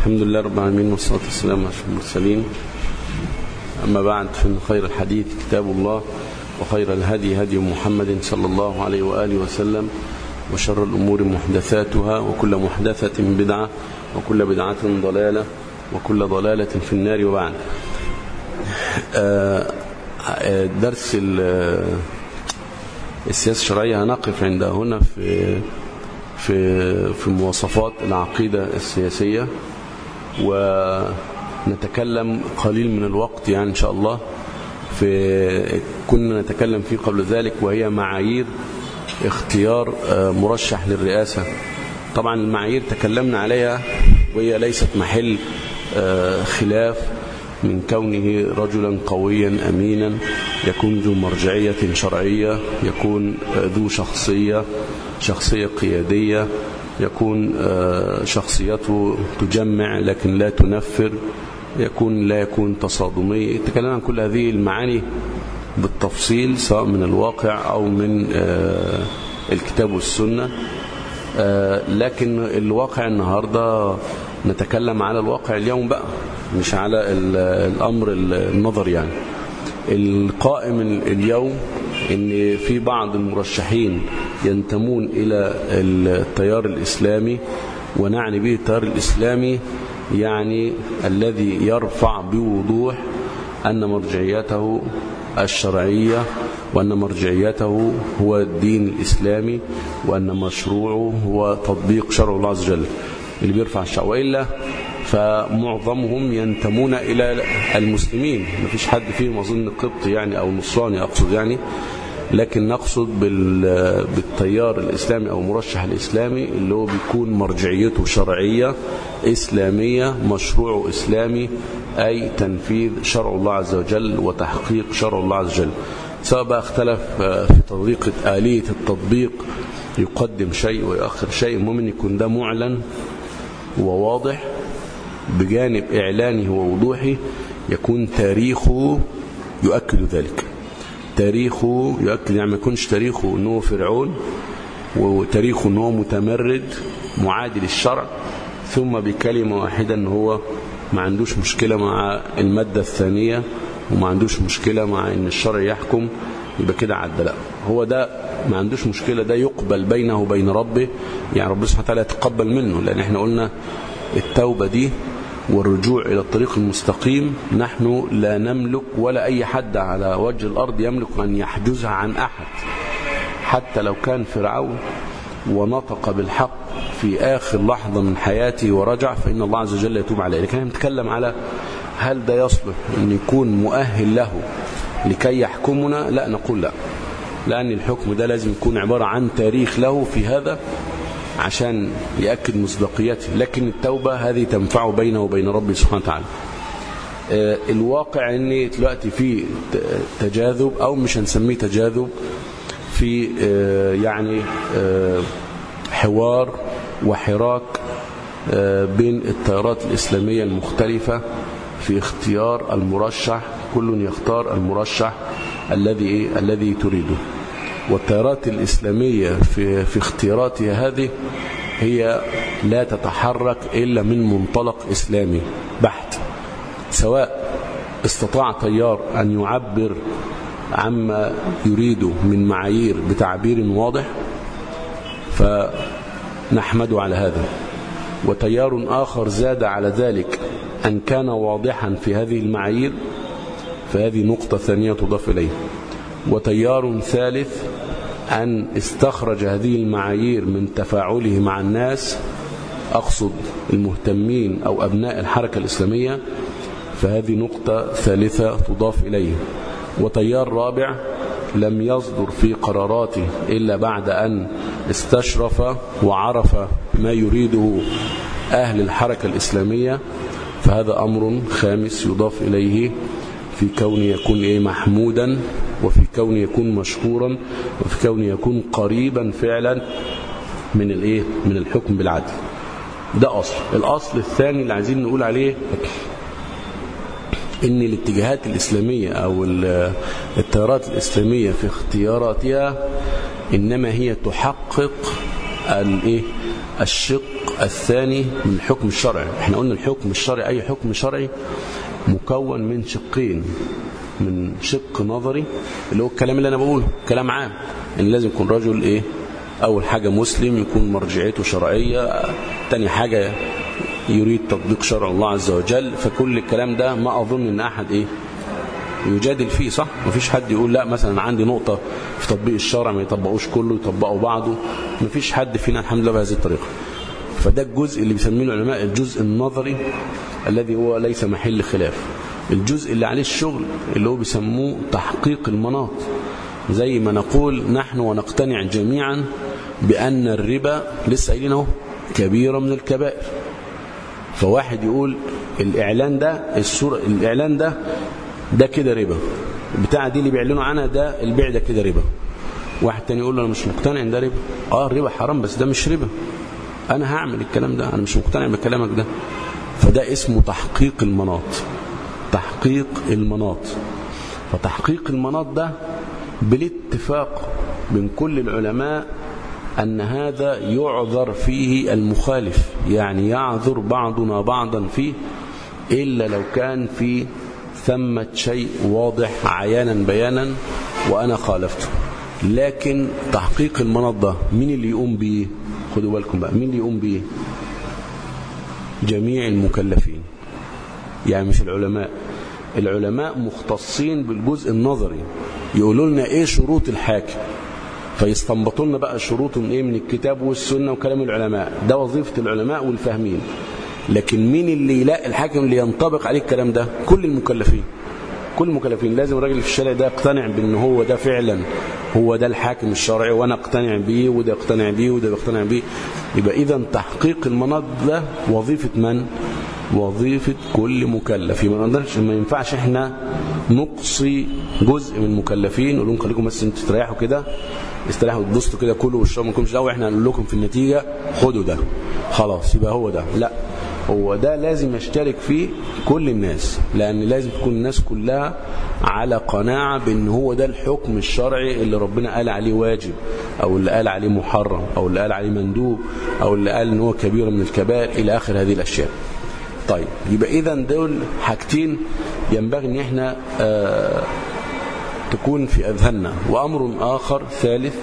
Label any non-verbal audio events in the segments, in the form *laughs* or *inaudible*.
الحمد لله رب العالمين والصلاة والسلام على المرسلين. أما بعد فإن خير الحديث كتاب الله وخير الهدي هدي محمد صلى الله عليه وآله وسلم وشر الأمور محدثاتها وكل محدثة بدعة وكل بدعة ضلالة وكل ضلالة في النار وبعد. درس السياسة الشرعية هنقف عند هنا في في في مواصفات العقيدة السياسية. ونتكلم قليل من الوقت يعني إن شاء الله. في كنا نتكلم فيه قبل ذلك وهي معايير اختيار مرشح للرئاسة. طبعا المعايير تكلمنا عليها وهي ليست محل خلاف من كونه رجلا قويا أمينا يكون ذو مرجعية شرعية يكون ذو شخصية شخصية قيادية يكون شخصيته تجمع لكن لا تنفر يكون لا يكون تصادمي. تكلمنا عن كل هذه المعاني بالتفصيل سواء من الواقع أو من الكتاب والسنة. لكن الواقع النهاردة نتكلم على الواقع اليوم بقى مش على الأمر النظر يعني. القائم اليوم إن في بعض المرشحين ينتمون إلى التيار الإسلامي ونعني به التيار الإسلامي يعني الذي يرفع بوضوح أن مرجعيته الشرعية وأن مرجعيته هو الدين الإسلامي وأن مشروعه هو تطبيق شرع الله عز وجل اللي بيرفع الشرع. وإلا فمعظمهم ينتمون إلى المسلمين. ما فيش حد فيهم أظن قبطي يعني أو نصراني أقصد يعني. لكن نقصد بالتيار الإسلامي أو مرشح الإسلامي اللي هو بيكون مرجعيته شرعية إسلامية مشروع إسلامي أي تنفيذ شرع الله عز وجل وتحقيق شرع الله عز وجل. سواء بقى اختلف في طريقة آلية التطبيق يقدم شيء ويؤخر شيء إن يكون ده معلن وواضح بجانب إعلانه ووضوحه يكون تاريخه يؤكد ذلك. تاريخه يؤكد يعني ما يكونش تاريخه أنه فرعون وتاريخه أنه متمرد معادي للشرع ثم بكلمة واحدة أنه هو ما عندوش مشكلة مع المادة الثانية وما عندوش مشكلة مع أن الشرع يحكم يبقى كده عدى لا. هو ده ما عندوش مشكلة ده يقبل بينه وبين ربه يعني ربنا سبحانه وتعالى يتقبل منه لأن إحنا قلنا التوبة دي والرجوع إلى الطريق المستقيم نحن لا نملك ولا أي حد على وجه الأرض يملك أن يحجزها عن أحد. حتى لو كان فرعون ونطق بالحق في آخر لحظة من حياته ورجع فإن الله عز وجل يتوب عليه. لكن نتكلم على هل ده يصلح أن يكون مؤهل له لكي يحكمنا؟ لا نقول لا. لأن الحكم ده لازم يكون عبارة عن تاريخ له في هذا عشان يأكد مصداقيته. لكن التوبة هذه تنفع بينه وبين ربه سبحانه وتعالى. الواقع ان دلوقتي في تجاذب أو مش هنسميه تجاذب في يعني حوار وحراك بين التيارات الإسلامية المختلفة في اختيار المرشح كل يختار المرشح الذي الذي تريده. والتيارات الإسلامية في في اختياراتها هذه هي لا تتحرك إلا من منطلق إسلامي بحت. سواء استطاع تيار أن يعبر عما يريده من معايير بتعبير واضح فنحمده على هذا. وتيار آخر زاد على ذلك أن كان واضحا في هذه المعايير فهذه نقطة ثانية تضاف إليه. وتيار ثالث أن استخرج هذه المعايير من تفاعله مع الناس أقصد المهتمين أو أبناء الحركة الإسلامية فهذه نقطة ثالثة تضاف إليه. وتيار رابع لم يصدر في قراراته إلا بعد أن استشرف وعرف ما يريده أهل الحركة الإسلامية فهذا أمر خامس يضاف إليه في كون يكون إيه محمودا وفي كون يكون مشكورا وفي كون يكون قريبا فعلا من الإيه؟ من الحكم بالعدل. ده أصل. الأصل الثاني اللي عايزين نقول عليه إن الاتجاهات الإسلامية أو التيارات الإسلامية في اختياراتها إنما هي تحقق الإيه؟ الشق الثاني من الحكم الشرعي. إحنا قلنا الحكم الشرعي أي حكم شرعي؟ مكون من شقين. من شق نظري اللي هو الكلام اللي أنا بقوله كلام عام إن لازم يكون رجل إيه أول حاجة مسلم يكون مرجعيته شرعية تاني حاجة يريد تطبيق شرع الله عز وجل فكل الكلام ده ما أظن أن أحد إيه يجادل فيه صح؟ مفيش حد يقول لا مثلا عندي نقطة في تطبيق الشرع ما يطبقوش كله يطبقوا بعضه مفيش حد فينا الحمد لله بهذه الطريقة. فده الجزء اللي بيسميه العلماء الجزء النظري الذي هو ليس محل خلاف. الجزء اللي عليه الشغل اللي هو بيسموه تحقيق المناط. زي ما نقول نحن ونقتنع جميعا بأن الربا لسه قايلين أهو كبيرة من الكبائر. فواحد يقول الإعلان ده الصورة الإعلان ده ده كده ربا. بتاع دي اللي بيعلنوا عنها ده البيع ده كده ربا. واحد تاني يقول له أنا مش مقتنع إن ده ربا. آه الربا حرام بس ده مش ربا. أنا هعمل الكلام ده أنا مش مقتنع بكلامك ده. فده اسمه تحقيق المناط. تحقيق المناط. فتحقيق المناط ده بالاتفاق بين كل العلماء أن هذا يعذر فيه المخالف يعني يعذر بعضنا بعضا فيه إلا لو كان في ثمة شيء واضح عيانا بيانا وأنا خالفته. لكن تحقيق المناط ده مين اللي يقوم به؟ خدوا بالكم بقى مين اللي يقوم به؟ جميع المكلفين. يعني مش العلماء. العلماء مختصين بالجزء النظري. يقولوا لنا إيه شروط الحاكم. فيستنبطوا لنا بقى شروط من إيه؟ من الكتاب والسنة وكلام العلماء. ده وظيفة العلماء والفاهمين. لكن مين اللي يلاقي الحاكم اللي ينطبق عليه الكلام ده؟ كل المكلفين. كل المكلفين. لازم الراجل في الشارع ده يقتنع بان هو ده فعلا. هو ده الحاكم الشرعي وأنا أقتنع بيه وده يقتنع بيه وده يقتنع بيه. يبقى اذا تحقيق المناط ده وظيفة من؟ وظيفة كل مكلف. ما نقدرش ما ينفعش إحنا نقصي جزء من المكلفين نقول لهم خليكم بس أنتوا تريحوا كده استريحوا تبسطوا كده كلوا واشربوا ما لكمش دعوة إحنا هنقول لكم في النتيجة خدوا ده. خلاص يبقى هو ده. لا هو ده لازم يشترك فيه كل الناس لأن لازم تكون الناس كلها على قناعة بأن هو ده الحكم الشرعي اللي ربنا قال عليه واجب أو اللي قال عليه محرم أو اللي قال عليه مندوب أو اللي قال أنه هو كبير من الكبائر إلى آخر هذه الأشياء. طيب يبقى إذا دول حاجتين ينبغي أن إحنا آه تكون في أذهاننا. وأمر آخر ثالث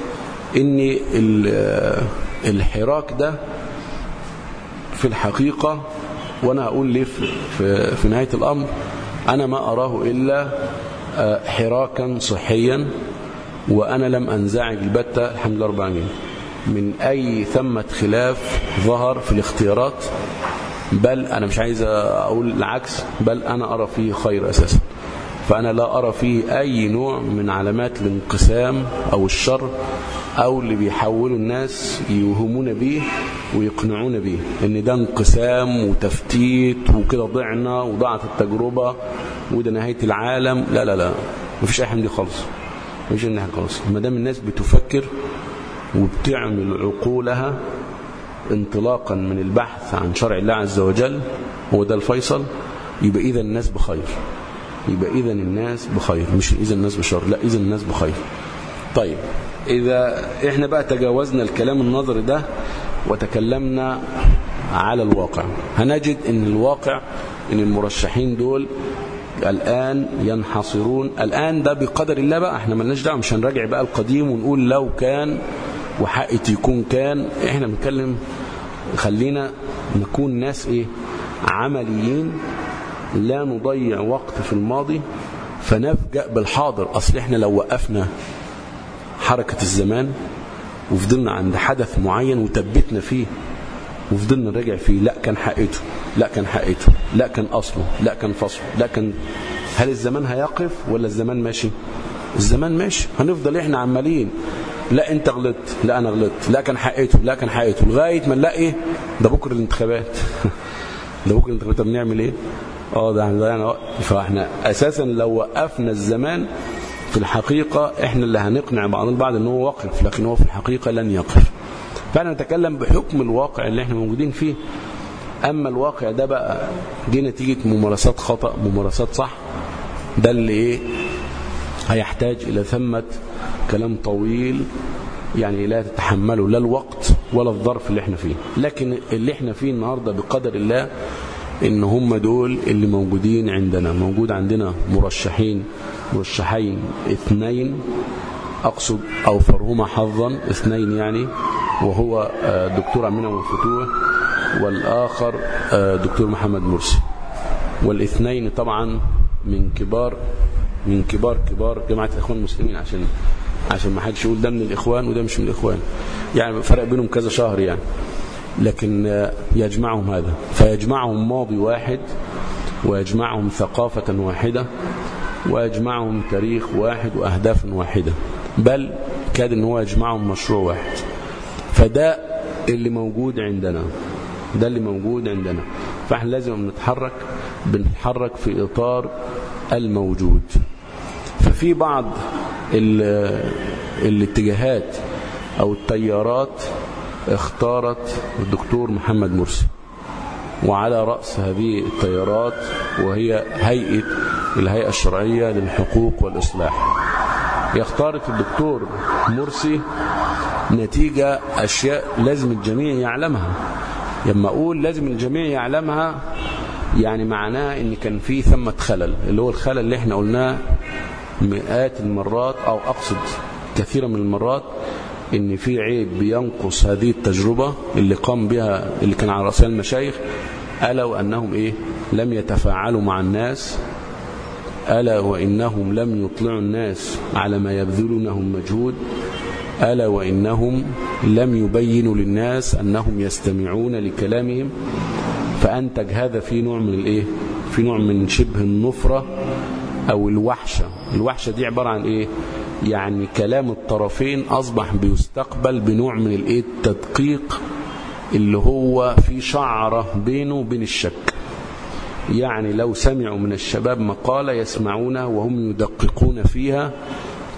أن الحراك ده في الحقيقة وأنا أقول ليه في, في نهاية الأمر أنا ما أراه إلا حراكا صحيا وأنا لم أنزعج البتة الحمد لله رب العالمين. من أي ثمة خلاف ظهر في الاختيارات بل أنا مش عايز أقول العكس بل أنا أرى فيه خير أساسا. فأنا لا أرى فيه أي نوع من علامات الانقسام أو الشر أو اللي بيحولوا الناس يوهمون به ويقنعون به إن ده انقسام وتفتيت وكده ضعنا وضاعت التجربة وده نهاية العالم. لا لا لا مفيش أي حاجة دي خالص. مفيش أي حاجة خالص. ما دام الناس بتفكر وبتعمل عقولها انطلاقا من البحث عن شرع الله عز وجل هو ده الفيصل. يبقى اذا الناس بخير. يبقى اذا الناس بخير. مش اذا الناس بشر لا اذا الناس بخير. طيب إذا إحنا بقى تجاوزنا الكلام النظري ده وتكلمنا على الواقع. هنجد إن الواقع إن المرشحين دول الآن ينحصرون. الآن ده بقدر الله بقى إحنا ملناش دعوة مش هنراجع بقى القديم ونقول لو كان وحقت يكون كان إحنا بنتكلم خلينا نكون ناس إيه؟ عمليين لا نضيع وقت في الماضي فنفجأ بالحاضر. أصل إحنا لو وقفنا حركة الزمان وفضلنا عند حدث معين وثبتنا فيه وفضلنا نراجع فيه لا كان حقيقته لا كان حقيقته لا كان أصله لا كان فصله لا كان هل الزمان هيقف ولا الزمان ماشي؟ الزمان ماشي. هنفضل إحنا عمالين. لا انت غلطت لا أنا غلطت لا كان حقيقته لا كان حقيقته لغاية ما نلاقي ده بكرة الانتخابات. *laughs* ده بكرة الانتخابات. طب نعمل إيه؟ آه ده إحنا ضيعنا فاحنا أساسا لو وقفنا الزمان في الحقيقة إحنا اللي هنقنع بعض البعض ان هو واقف لكن هو في الحقيقة لن يقف. فانا نتكلم بحكم الواقع اللي إحنا موجودين فيه. أما الواقع ده بقى جه نتيجة ممارسات خطأ ممارسات صح. ده اللي إيه؟ هيحتاج إلى ثمة كلام طويل يعني لا تتحمله لا الوقت ولا الظرف اللي إحنا فيه. لكن اللي إحنا فيه النهاردة بقدر الله إن هم دول اللي موجودين عندنا. موجود عندنا مرشحين مرشحين اثنين أقصد أوفرهما حظا اثنين يعني وهو دكتور امين وفتوح والآخر دكتور محمد مرسي. والإثنين طبعا من كبار من كبار كبار جماعة الاخوان المسلمين عشان عشان ما حدش يقول ده من الإخوان وده مش من الإخوان. يعني فرق بينهم كذا شهر يعني. لكن يجمعهم هذا. فيجمعهم ماضي واحد ويجمعهم ثقافة واحدة ويجمعهم تاريخ واحد وأهداف واحدة. بل كاد إن هو يجمعهم مشروع واحد. فده اللي موجود عندنا. ده اللي موجود عندنا. فإحنا لازم نتحرك بنتحرك في إطار الموجود. ففي بعض الاتجاهات أو التيارات اختارت الدكتور محمد مرسي وعلى رأس هذه التيارات وهي هيئة الهيئة الشرعية للحقوق والإصلاح. اختارت الدكتور مرسي نتيجة أشياء لازم الجميع يعلمها. لما أقول لازم الجميع يعلمها يعني معناه إن كان في ثمة خلل اللي هو الخلل اللي إحنا قلناه مئات المرات أو أقصد كثيرا من المرات إن في عيب بينقص هذه التجربة اللي قام بها اللي كان على رأسها المشايخ ألا وأنهم إيه؟ لم يتفاعلوا مع الناس ألا وإنهم لم يطلعوا الناس على ما يبذلونهم مجهود ألا وإنهم لم يبينوا للناس أنهم يستمعون لكلامهم فأنتج هذا في نوع من الإيه؟ في نوع من شبه النفرة أو الوحشة. الوحشة دي عبارة عن إيه؟ يعني كلام الطرفين أصبح بيستقبل بنوع من الإيه؟ التدقيق اللي هو في شعرة بينه وبين الشك. يعني لو سمعوا من الشباب مقالة يسمعونها وهم يدققون فيها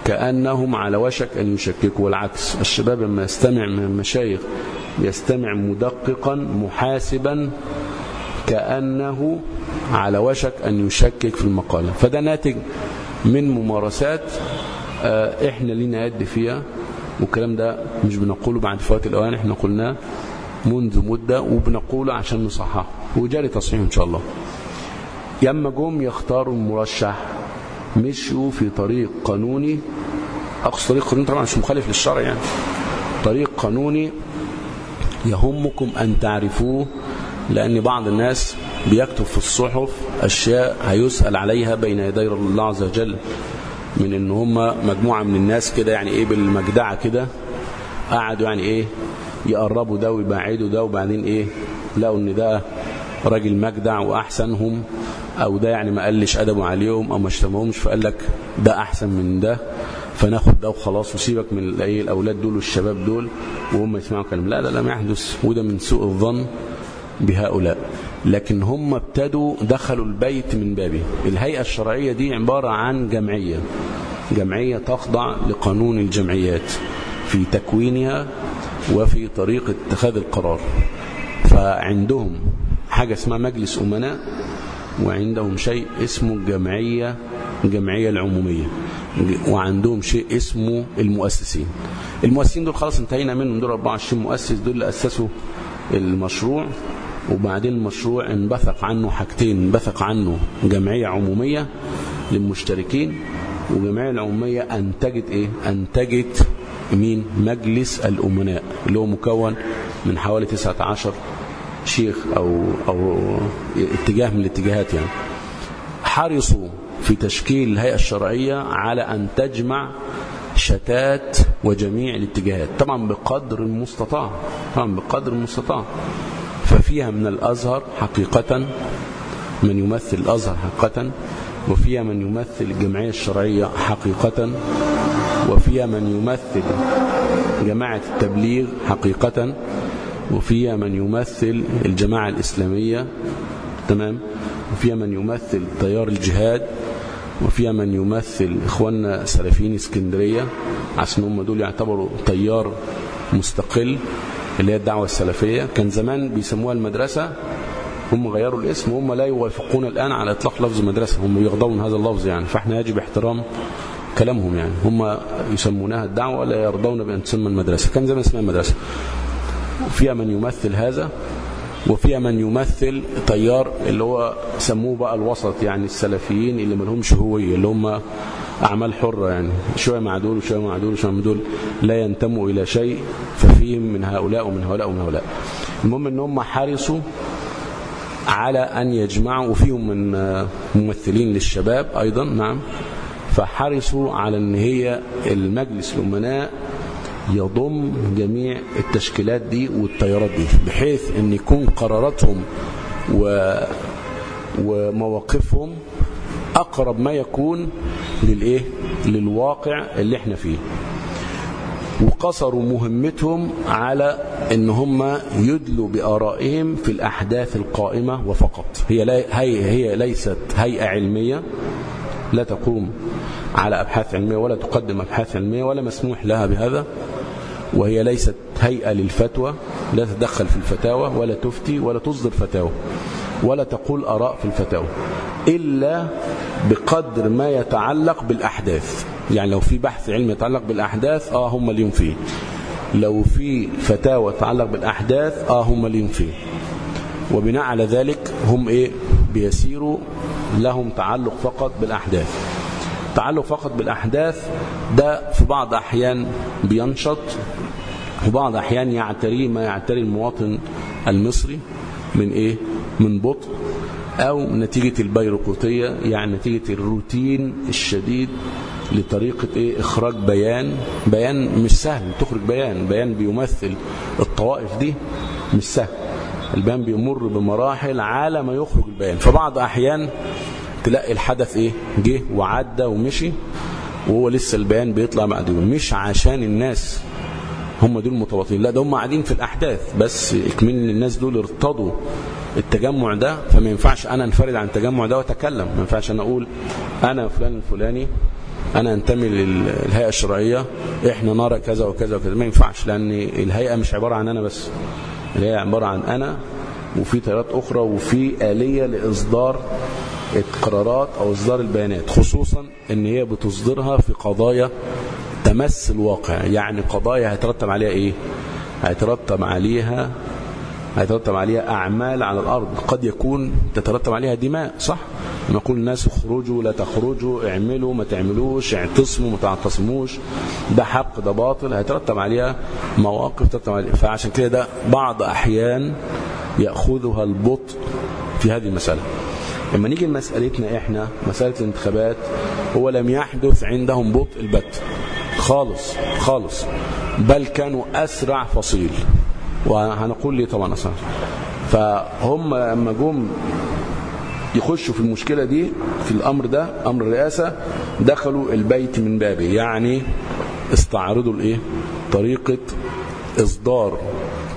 كأنهم على وشك أن يشككوا والعكس. الشباب لما يستمع من المشايخ يستمع مدققا محاسبا كأنه على وشك أن يشكك في المقالة. فده ناتج من ممارسات إحنا لينا يد فيها والكلام ده مش بنقوله بعد فوات الأوان إحنا قلناه منذ مدة وبنقوله عشان نصححه. وجاري تصحيح إن شاء الله. يما جم يختاروا المرشح مشوا في طريق قانوني. أقصد طريق قانوني طبعا مش مخالف للشرع يعني. طريق قانوني يهمكم أن تعرفوه لأن بعض الناس بيكتب في الصحف أشياء هيسأل عليها بين يدي الله عز وجل من إن هم مجموعة من الناس كده يعني إيه بالمجدعة كده قعدوا يعني إيه يقربوا ده ويبعدوا ده وبعدين إيه لقوا إن ده راجل مجدع وأحسنهم أو ده يعني ما قلش أدبه عليهم أو ما اشتمهمش فقال لك ده أحسن من ده فناخد ده وخلاص وسيبك من الايه الأولاد دول والشباب دول وهم يسمعوا كلام. لا لا لا ما يحدث وده من سوء الظن. بهؤلاء. لكن هم ابتدوا دخلوا البيت من بابه. الهيئة الشرعية دي عبارة عن جمعية. جمعية تخضع لقانون الجمعيات في تكوينها وفي طريقة اتخاذ القرار. فعندهم حاجة اسمها مجلس أمناء وعندهم شيء اسمه الجمعية الجمعية العمومية. وعندهم شيء اسمه المؤسسين. المؤسسين دول خلاص انتهينا منهم. دول 24 مؤسس دول اللي أسسوا المشروع. وبعدين المشروع انبثق عنه حاجتين انبثق عنه جمعية عمومية للمشتركين وجمعية العمومية أنتجت إيه؟ أنتجت مين؟ مجلس الأمناء اللي هو مكون من حوالي 19 شيخ أو, أو اتجاه من الاتجاهات يعني حرصوا في تشكيل الهيئة الشرعية على أن تجمع شتات وجميع الاتجاهات طبعا بقدر المستطاع طبعا بقدر المستطاع ففيها من الأزهر حقيقة من يمثل الأزهر حقيقة وفيها من يمثل الجمعية الشرعية حقيقة وفيها من يمثل جماعة التبليغ حقيقة وفيها من يمثل الجماعة الإسلامية تمام؟ وفيها من يمثل تيار الجهاد وفيها من يمثل إخواننا سلفيين اسكندرية عشان هم دول يعتبروا تيار مستقل. اللي هي الدعوة السلفية. كان زمان بيسموها المدرسة هم غيروا الاسم وهم لا يوافقون الآن على إطلاق لفظ مدرسة هم يغضون هذا اللفظ يعني. فإحنا يجب احترام كلامهم يعني. هم يسمونها الدعوة ولا يرضون بأن تسمى المدرسة. كان زمان اسمها المدرسة فيها من يمثل هذا وفيها من يمثل تيار اللي هو سموه بقى الوسط يعني السلفيين اللي ما لهمش هوية اللي هم أعمال حرة يعني. شوية مع دول وشوية مع دول وشوية مع دول. لا ينتموا إلى شيء ففيهم من هؤلاء ومن هؤلاء ومن هؤلاء. المهم إن هم حرصوا على أن يجمعوا وفيهم من ممثلين للشباب أيضا نعم. فحرصوا على أن هي المجلس الأمناء يضم جميع التشكيلات دي والتيارات دي بحيث أن يكون قراراتهم و ومواقفهم أقرب ما يكون للإيه؟ للواقع اللي إحنا فيه. وقصروا مهمتهم على إن هم يدلوا بآرائهم في الأحداث القائمة وفقط. هي, هي, هي ليست هيئة علمية. لا تقوم على أبحاث علمية ولا تقدم أبحاث علمية ولا مسموح لها بهذا. وهي ليست هيئة للفتوى. لا تدخل في الفتاوى ولا تفتي ولا تصدر فتاوى ولا تقول أراء في الفتاوى. إلا بقدر ما يتعلق بالأحداث. يعني لو في بحث علمي يتعلق بالأحداث آه هم اللي فيه. لو في فتاوى تتعلق بالأحداث آه هم اللي فيه. وبناء على ذلك هم إيه؟ بيسيروا لهم تعلق فقط بالأحداث. تعلق فقط بالأحداث ده في بعض أحيان بينشط وبعض أحيان يعتري ما يعتري المواطن المصري من إيه؟ من بطء. أو نتيجة البيروقراطية يعني نتيجة الروتين الشديد لطريقة إيه؟ إخراج بيان. بيان مش سهل تخرج بيان. بيان بيمثل الطوائف دي مش سهل. البيان بيمر بمراحل على ما يخرج البيان. فبعض أحيان تلاقي الحدث إيه؟ جه وعدى ومشي وهو لسه البيان بيطلع معدول مش عشان الناس هم دول متواطئين لا ده هم قاعدين في الأحداث. بس اكمن الناس دول ارتضوا التجمع ده فما ينفعش أنا انفرد عن التجمع ده وأتكلم. ما ينفعش أنا أقول أنا فلان الفلاني أنا أنتمي للهيئة الشرعية إحنا نرى كذا وكذا وكذا. ما ينفعش لأن الهيئة مش عبارة عن أنا بس. الهيئة عبارة عن أنا وفي تيارات أخرى وفي آلية لإصدار القرارات أو إصدار البيانات خصوصا أن هي بتصدرها في قضايا تمس الواقع. يعني قضايا هيترتب عليها إيه؟ هيترتب عليها هيترتب عليها أعمال على الأرض. قد يكون تترتب عليها دماء صح؟ نقول الناس اخرجوا لا تخرجوا اعملوا ما تعملوش اعتصموا ما تعتصموش. ده حق ده باطل هيترتب عليها مواقف ترتب عليها. فعشان كده ده بعض أحيان يأخذها البطء في هذه المسألة. لما نيجي لمسألتنا إحنا مسألة الانتخابات هو لم يحدث عندهم بطء البت. خالص خالص. بل كانوا أسرع فصيل. وهنقول لي طبعا أسرع فهم لما جم يخشوا في المشكلة دي في الأمر ده أمر الرئاسة دخلوا البيت من بابه. يعني استعرضوا الإيه؟ طريقة إصدار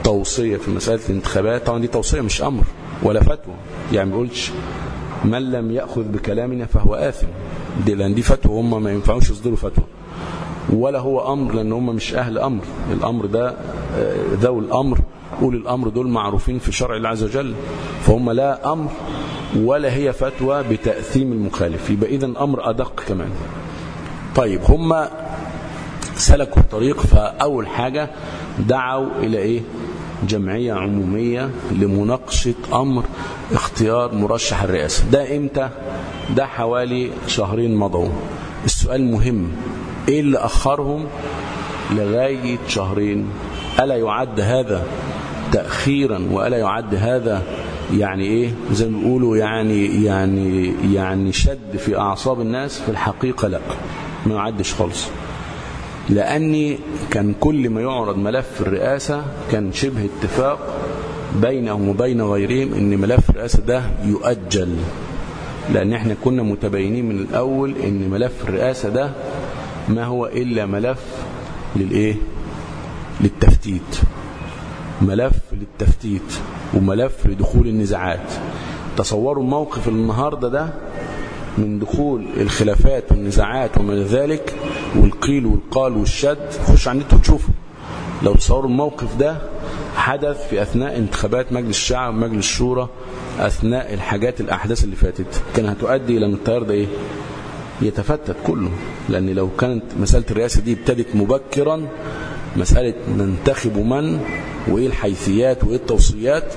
توصية في مسألة الانتخابات. طبعا دي توصية مش أمر ولا فتوى. يعني ما بيقولش من لم يأخذ بكلامنا فهو آثم. دي لأن دي فتوى هم ما ينفعوش يصدروا فتوى. ولا هو أمر لأن هم مش أهل أمر. الأمر ده ذو الأمر. أولي الأمر دول معروفين في شرع الله عز وجل. فهم لا أمر ولا هي فتوى بتأثيم المخالف. يبقى إذا أمر أدق كمان. طيب هم سلكوا الطريق. فأول حاجة دعوا إلى إيه؟ جمعية عمومية لمناقشة أمر اختيار مرشح الرئاسة. ده إمتى؟ ده حوالي شهرين مضوا. السؤال مهم. إيه اللي أخرهم لغاية شهرين؟ ألا يعد هذا تأخيرا وألا يعد هذا يعني إيه؟ زي ما بيقولوا يعني يعني يعني شد في أعصاب الناس؟ في الحقيقة لا ما يعدش خالص. لأني كان كل ما يعرض ملف الرئاسة كان شبه اتفاق بينهم وبين غيرهم إن ملف الرئاسة ده يؤجل. لأن إحنا كنا متبينين من الأول إن ملف الرئاسة ده ما هو إلا ملف للإيه؟ للتفتيت. ملف للتفتيت وملف لدخول النزاعات. تصوروا موقف النهاردة ده من دخول الخلافات والنزاعات وما ذلك والقيل والقال والشد. خش على النت وتشوفوا لو تصوروا الموقف ده حدث في أثناء انتخابات مجلس الشعب ومجلس الشورى أثناء الحاجات الأحداث اللي فاتت. كان هتؤدي إلى أن التيار ده إيه؟ يتفتت كله. لأن لو كانت مسألة الرئاسة دي ابتدت مبكرا مسألة ننتخب من وإيه الحيثيات وإيه التوصيات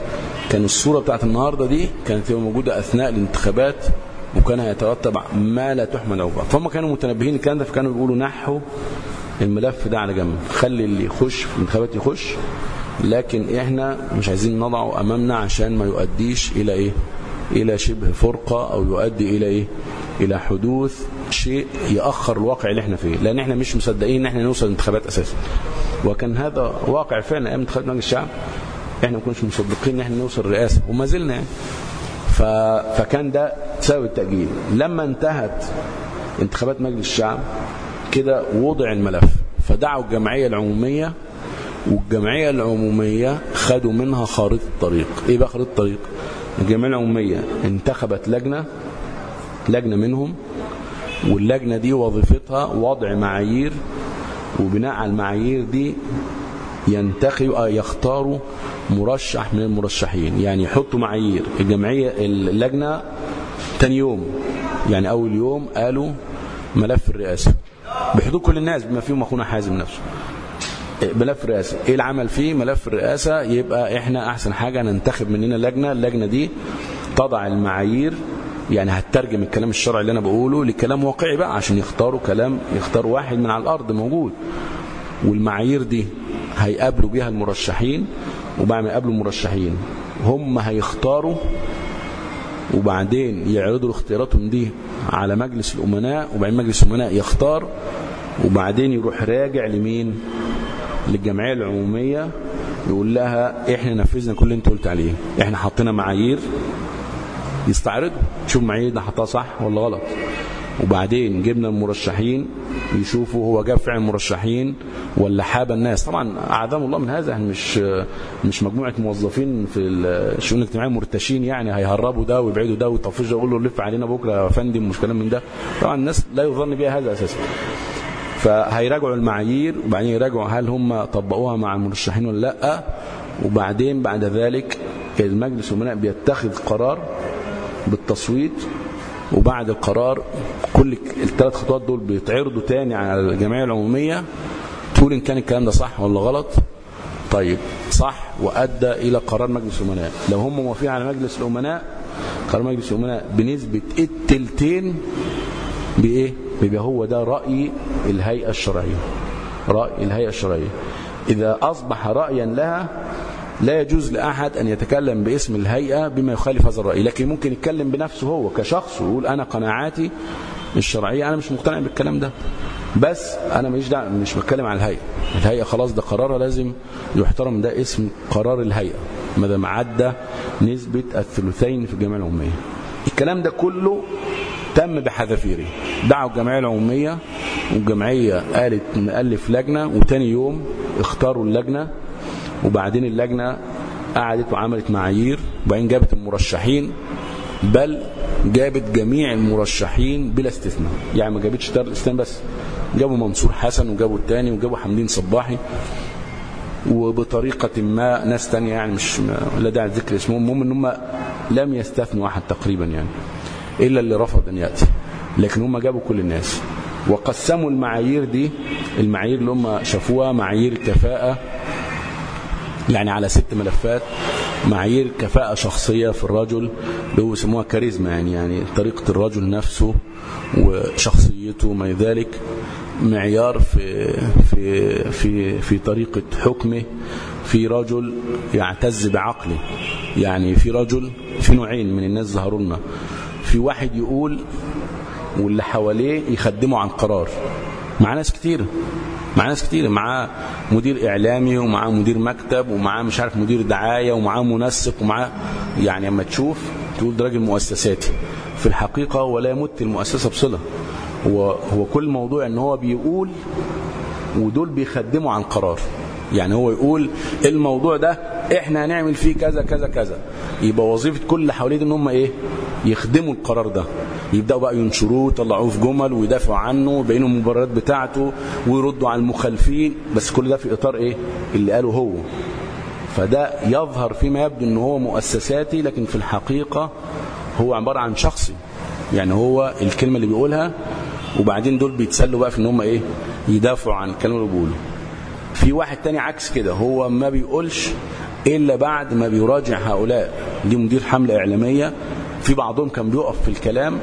كان الصورة بتاعت النهاردة دي كانت موجودة أثناء الانتخابات وكان يترتب ما لا تحمل عقباه فهم كانوا متنبهين الكلام ده فكانوا بيقولوا نحوا الملف ده على جنب. خلي اللي يخش في الانتخابات يخش. لكن إحنا مش عايزين نضعه أمامنا عشان ما يؤديش إلى إيه؟ إلى شبه فرقة أو يؤدي إلى إيه؟ إلى حدوث شيء يأخر الواقع اللي إحنا فيه. لأن إحنا مش مصدقين إن إحنا نوصل الانتخابات أساسا. وكان هذا واقع فعلا أيام انتخابات مجلس الشعب. إحنا ما كناش مصدقين إن إحنا نوصل الرئاسه وما زلنا. يعني. فكان ده سبب التأجيل. لما انتهت انتخابات مجلس الشعب كده وضع الملف. فدعوا الجمعية العمومية والجمعية العمومية خدوا منها خارطة الطريق. إيه بقى خارطة الطريق؟ الجمعية العمومية انتخبت لجنة لجنة منهم واللجنة دي وظيفتها وضع معايير وبناء على المعايير دي ينتخب يختاروا مرشح من المرشحين. يعني يحطوا معايير. الجمعية اللجنة تاني يوم يعني أول يوم قالوا ملف الرئاسة. بحضور كل الناس بما فيهم أخونا حازم نفسه. ملف الرئاسة. إيه العمل فيه؟ ملف الرئاسة يبقى إحنا أحسن حاجة ننتخب مننا لجنة. اللجنة دي تضع المعايير يعني هترجم الكلام الشرعي اللي أنا بقوله لكلام واقعي بقى عشان يختاروا كلام يختاروا واحد من على الأرض موجود. والمعايير دي هيقابلوا بيها المرشحين وبعد ما يقابلوا المرشحين هم هيختاروا وبعدين يعرضوا اختياراتهم دي على مجلس الأمناء وبعدين مجلس الأمناء يختار وبعدين يروح راجع لمين؟ للجمعية العمومية يقول لها إحنا نفذنا كل اللي أنت قلت عليه إحنا حطينا معايير يستعرضوا شوف المعايير ده حطها صح ولا غلط. وبعدين جبنا المرشحين يشوفوا هو جاب فعلا مرشحين ولا حاب الناس. طبعا أعدام الله من هذا إحنا مش مش مجموعة موظفين في الشؤون الاجتماعية مرتشين يعني هيهربوا ده ويبعدوا ده ويطفشوا يقول له لف علينا بكرة يا فندم مش كلام من ده. طبعا الناس لا يظن بها هذا أساسا. فهيراجعوا المعايير وبعدين يراجعوا هل هم طبقوها مع المرشحين ولا لأ. وبعدين بعد ذلك المجلس الامناء بيتخذ قرار بالتصويت وبعد القرار كل الثلاث خطوات دول بيتعرضوا تاني على الجمعية العمومية. تقول إن كان الكلام ده صح ولا غلط؟ طيب صح وأدى إلى قرار مجلس الأمناء. لو هم موافقين على مجلس الأمناء قرار مجلس الأمناء بنسبة التلتين بإيه؟ بيبقى هو ده رأي الهيئة الشرعية. رأي الهيئة الشرعية. إذا أصبح رايا لها لا يجوز لأحد أن يتكلم باسم الهيئة بما يخالف هذا الرأي لكن ممكن يتكلم بنفسه هو كشخص ويقول أنا قناعاتي الشرعية أنا مش مقتنع بالكلام ده. بس أنا مش. مش بتكلم على الهيئة. الهيئة خلاص ده قرارها لازم يحترم ده اسم قرار الهيئة ما دام عدى نسبة الثلثين في الجمعية العمومية. الكلام ده كله تم بحذافيره. دعوا الجمعية العمومية والجمعية قالت نألف لجنة وتاني يوم اختاروا اللجنة وبعدين اللجنة قعدت وعملت معايير وبعدين جابت المرشحين بل جابت جميع المرشحين بلا استثناء. يعني ما جابتش دار الاسلام بس جابوا منصور حسن وجابوا الثاني وجابوا حمدين صباحي وبطريقة ما ناس تانية يعني مش لا داعي لذكر اسمهم. المهم إن هم لم يستثنوا أحد تقريبا يعني إلا اللي رفض أن يأتي. لكن هم جابوا كل الناس وقسموا المعايير دي المعايير اللي هم شافوها معايير الكفاءة يعني على ست ملفات معايير كفاءة شخصية في الرجل اللي هو يسموها كاريزما يعني يعني طريقة الرجل نفسه وشخصيته وما ذلك معيار في في في في طريقة حكمه في رجل يعتز بعقله. يعني في رجل في نوعين من الناس ظهروا لنا. في واحد يقول واللي حواليه يخدموا عن قرار. مع ناس كتير. مع ناس كتير معاه مدير إعلامي ومعاه مدير مكتب ومعاه مش عارف مدير دعاية ومعاه منسق ومعاه يعني أما تشوف تقول ده راجل مؤسساتي. في الحقيقة ولا يمت المؤسسة بصلة. هو هو كل موضوع إن هو بيقول ودول بيخدموا عن قرار. يعني هو يقول الموضوع ده؟ إحنا هنعمل فيه كذا كذا كذا. يبقى وظيفة كل اللي حواليه إن هم إيه؟ يخدموا القرار ده. يبدأوا بقى ينشروه يطلعوه في جمل ويدافعوا عنه ويبينوا المبررات بتاعته ويردوا على المخالفين. بس كل ده في إطار إيه؟ اللي قاله هو. فده يظهر فيما يبدو إن هو مؤسساتي لكن في الحقيقة هو عبارة عن شخصي. يعني هو الكلمة اللي بيقولها وبعدين دول بيتسلوا بقى في إن هم إيه؟ يدافعوا عن الكلام اللي بيقوله. في واحد تاني عكس كده هو ما بيقولش إلا بعد ما بيراجع هؤلاء. دي مدير حملة إعلامية. في بعضهم كان بيقف في الكلام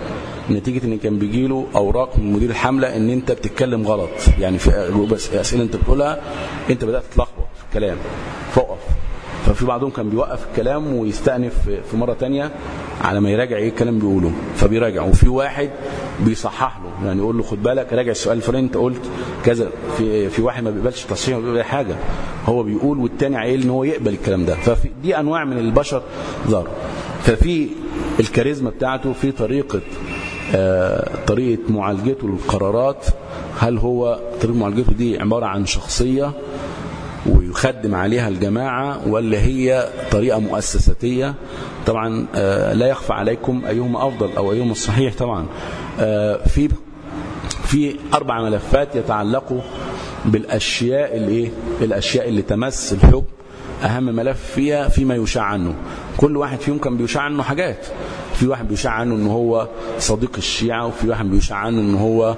نتيجة إن كان بيجي له أوراق من مدير الحملة إن أنت بتتكلم غلط. يعني في أسئلة أنت بتقولها أنت بدأت تتلخبط في الكلام. فوقف. ففي بعضهم كان بيوقف الكلام ويستأنف في مرة تانية على ما يراجع إيه الكلام بيقوله. فبيراجع. وفي واحد بيصحح له. يعني يقول له خد بالك راجع السؤال الفلاني أنت قلت كذا. في في واحد ما بيقبلش تصحيح ما بيقبل حاجة. هو بيقول والتاني عايل إن هو يقبل الكلام ده. ففي دي أنواع من البشر ظهر. ففي الكاريزما بتاعته في طريقة آه طريقة معالجته للقرارات. هل هو طريقة معالجته دي عبارة عن شخصية ويخدم عليها الجماعة ولا هي طريقة مؤسساتية؟ طبعا لا يخفى عليكم أيهما أفضل أو أيهما الصحيح طبعا. في في أربع ملفات يتعلقوا بالأشياء اللي الأشياء اللي تمس الحكم. أهم ملف فيها فيما يشاع عنه. كل واحد فيهم كان بيشاع عنه حاجات. في واحد بيشاع عنه إن هو صديق الشيعة وفي واحد بيشاع عنه إن هو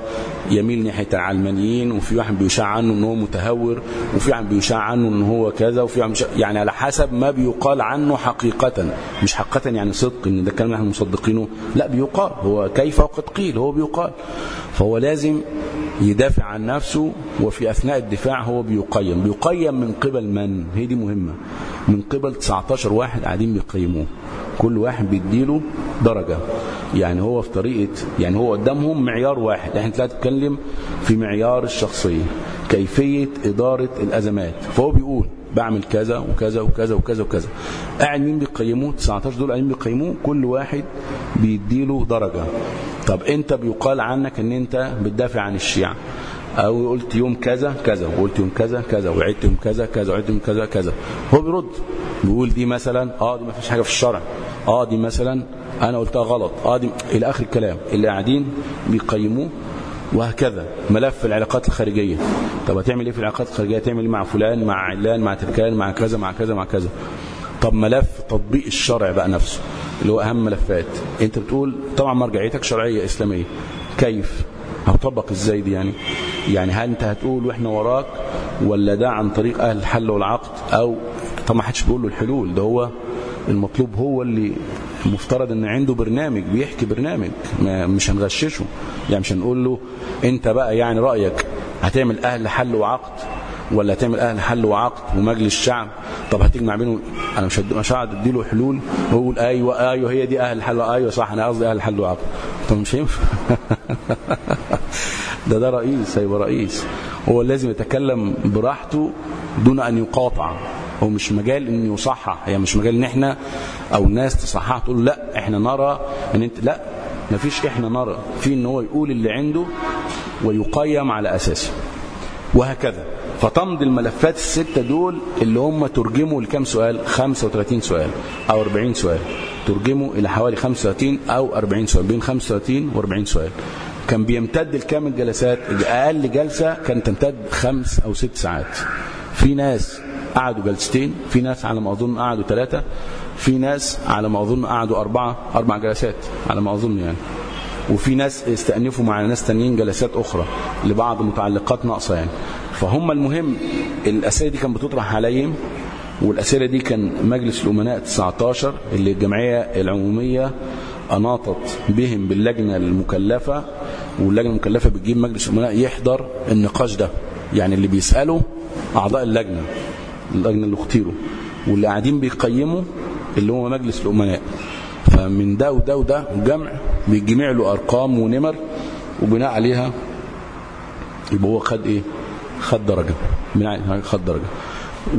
يميل ناحية العلمانيين وفي واحد بيشاع عنه إن هو متهور وفي واحد بيشاع عنه إن هو كذا وفي واحد يعني على حسب ما بيقال عنه حقيقة. مش حقيقة يعني صدق إن ده كلام إحنا مصدقينه لا بيقال. هو كيف وقد قيل هو بيقال. فهو لازم يدافع عن نفسه وفي أثناء الدفاع هو بيقيم. بيقيم من قبل من؟ هي دي مهمة. من قبل 19 واحد قاعدين بيقيموه. كل واحد بيديله درجة. يعني هو في طريقة يعني هو قدامهم معيار واحد. إحنا لا تتكلم في معيار الشخصية. كيفية إدارة الأزمات. فهو بيقول بعمل كذا وكذا وكذا وكذا وكذا. قاعد مين بيقيموه 19 دول قاعدين بيقيموه كل واحد بيديله درجة. طب أنت بيقال عنك إن أنت بتدافع عن الشيعة. أو قلت يوم كذا كذا وقلت يوم كذا كذا وعدت يوم كذا كذا وعدت يوم كذا كذا. هو بيرد. بيقول دي مثلا آه دي ما فيش حاجة في الشرع. آه دي مثلا أنا قلتها غلط. آه دي إلى آخر الكلام. اللي قاعدين بيقيموه وهكذا. ملف العلاقات الخارجية. طب هتعمل إيه في العلاقات الخارجية؟ تعمل إيه مع فلان مع علان مع تركان مع كذا مع كذا مع كذا. طب ملف تطبيق الشرع بقى نفسه اللي هو أهم ملفات. أنت بتقول طبعا مرجعيتك شرعية إسلامية. كيف؟ هتطبق إزاي دي يعني؟ يعني هل أنت هتقول وإحنا وراك ولا ده عن طريق أهل الحل والعقد؟ أو طبعا ما حدش بيقول له الحلول ده هو المطلوب هو اللي المفترض إن عنده برنامج بيحكي برنامج ما مش هنغششه. يعني مش هنقول له أنت بقى يعني رأيك هتعمل أهل حل وعقد ولا هتعمل أهل حل وعقد ومجلس شعب طب هتجمع بينهم؟ أنا مش مش هقعد أديله حلول وأقول أيوه أيوه هي دي أهل الحل أيوه صح أنا قصدي أهل الحل وعقد. طب مش هينفع. *laughs* ده ده رئيس هيبقى رئيس. هو لازم يتكلم براحته دون أن يقاطع. هو مش مجال ان يصحح هي مش مجال إن إحنا أو الناس تصحح تقول لأ إحنا نرى إن أنت لأ مفيش إحنا نرى في إن هو يقول اللي عنده ويقيم على أساسه. وهكذا. فتمضي الملفات الستة دول اللي هم ترجموا لكم سؤال؟ 35 سؤال أو 40 سؤال. ترجموا إلى حوالي 35 أو 40 سؤال. بين 35 و 40 سؤال. كان بيمتد لكام الجلسات؟ أقل جلسة كانت تمتد خمس أو ست ساعات. في ناس قعدوا جلستين في ناس على ما أظن قعدوا ثلاثة في ناس على ما أظن قعدوا أربعة أربع جلسات على ما أظن يعني. وفي ناس استأنفوا مع ناس تانيين جلسات أخرى لبعض متعلقات ناقصة يعني. فهم المهم الأسئلة دي كانت بتطرح عليهم والأسئلة دي كان مجلس الأمناء 19 اللي الجمعية العمومية أناطت بهم باللجنة المكلفة واللجنة المكلفة بتجيب مجلس الأمناء يحضر النقاش ده. يعني اللي بيسألوا أعضاء اللجنة. اللجنة اللي اختيروا واللي قاعدين بيقيموا اللي هو مجلس الأمناء. فمن ده وده وده جمع بيجمع له أرقام ونمر وبناء عليها يبقى هو خد إيه؟ خد درجة. من خد درجة.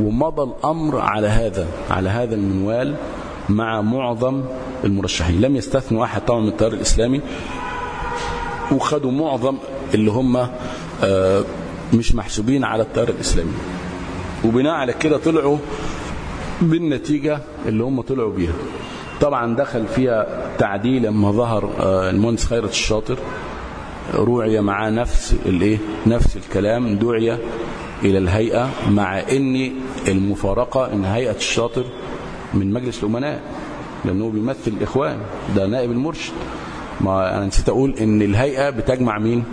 ومضى الأمر على هذا على هذا المنوال مع معظم المرشحين. لم يستثنوا أحد طبعا من التيار الإسلامي. وخدوا معظم اللي هم مش محسوبين على التيار الإسلامي. وبناء على كده طلعوا بالنتيجة اللي هم طلعوا بيها. طبعا دخل فيها تعديل لما ظهر المهندس خيرت الشاطر. روعي مع نفس الايه نفس الكلام دعي إلى الهيئة مع ان المفارقة إن هيئة الشاطر من مجلس الأمناء لأنه بيمثل الإخوان ده نائب المرشد. ما أنا نسيت أقول إن الهيئة بتجمع مين؟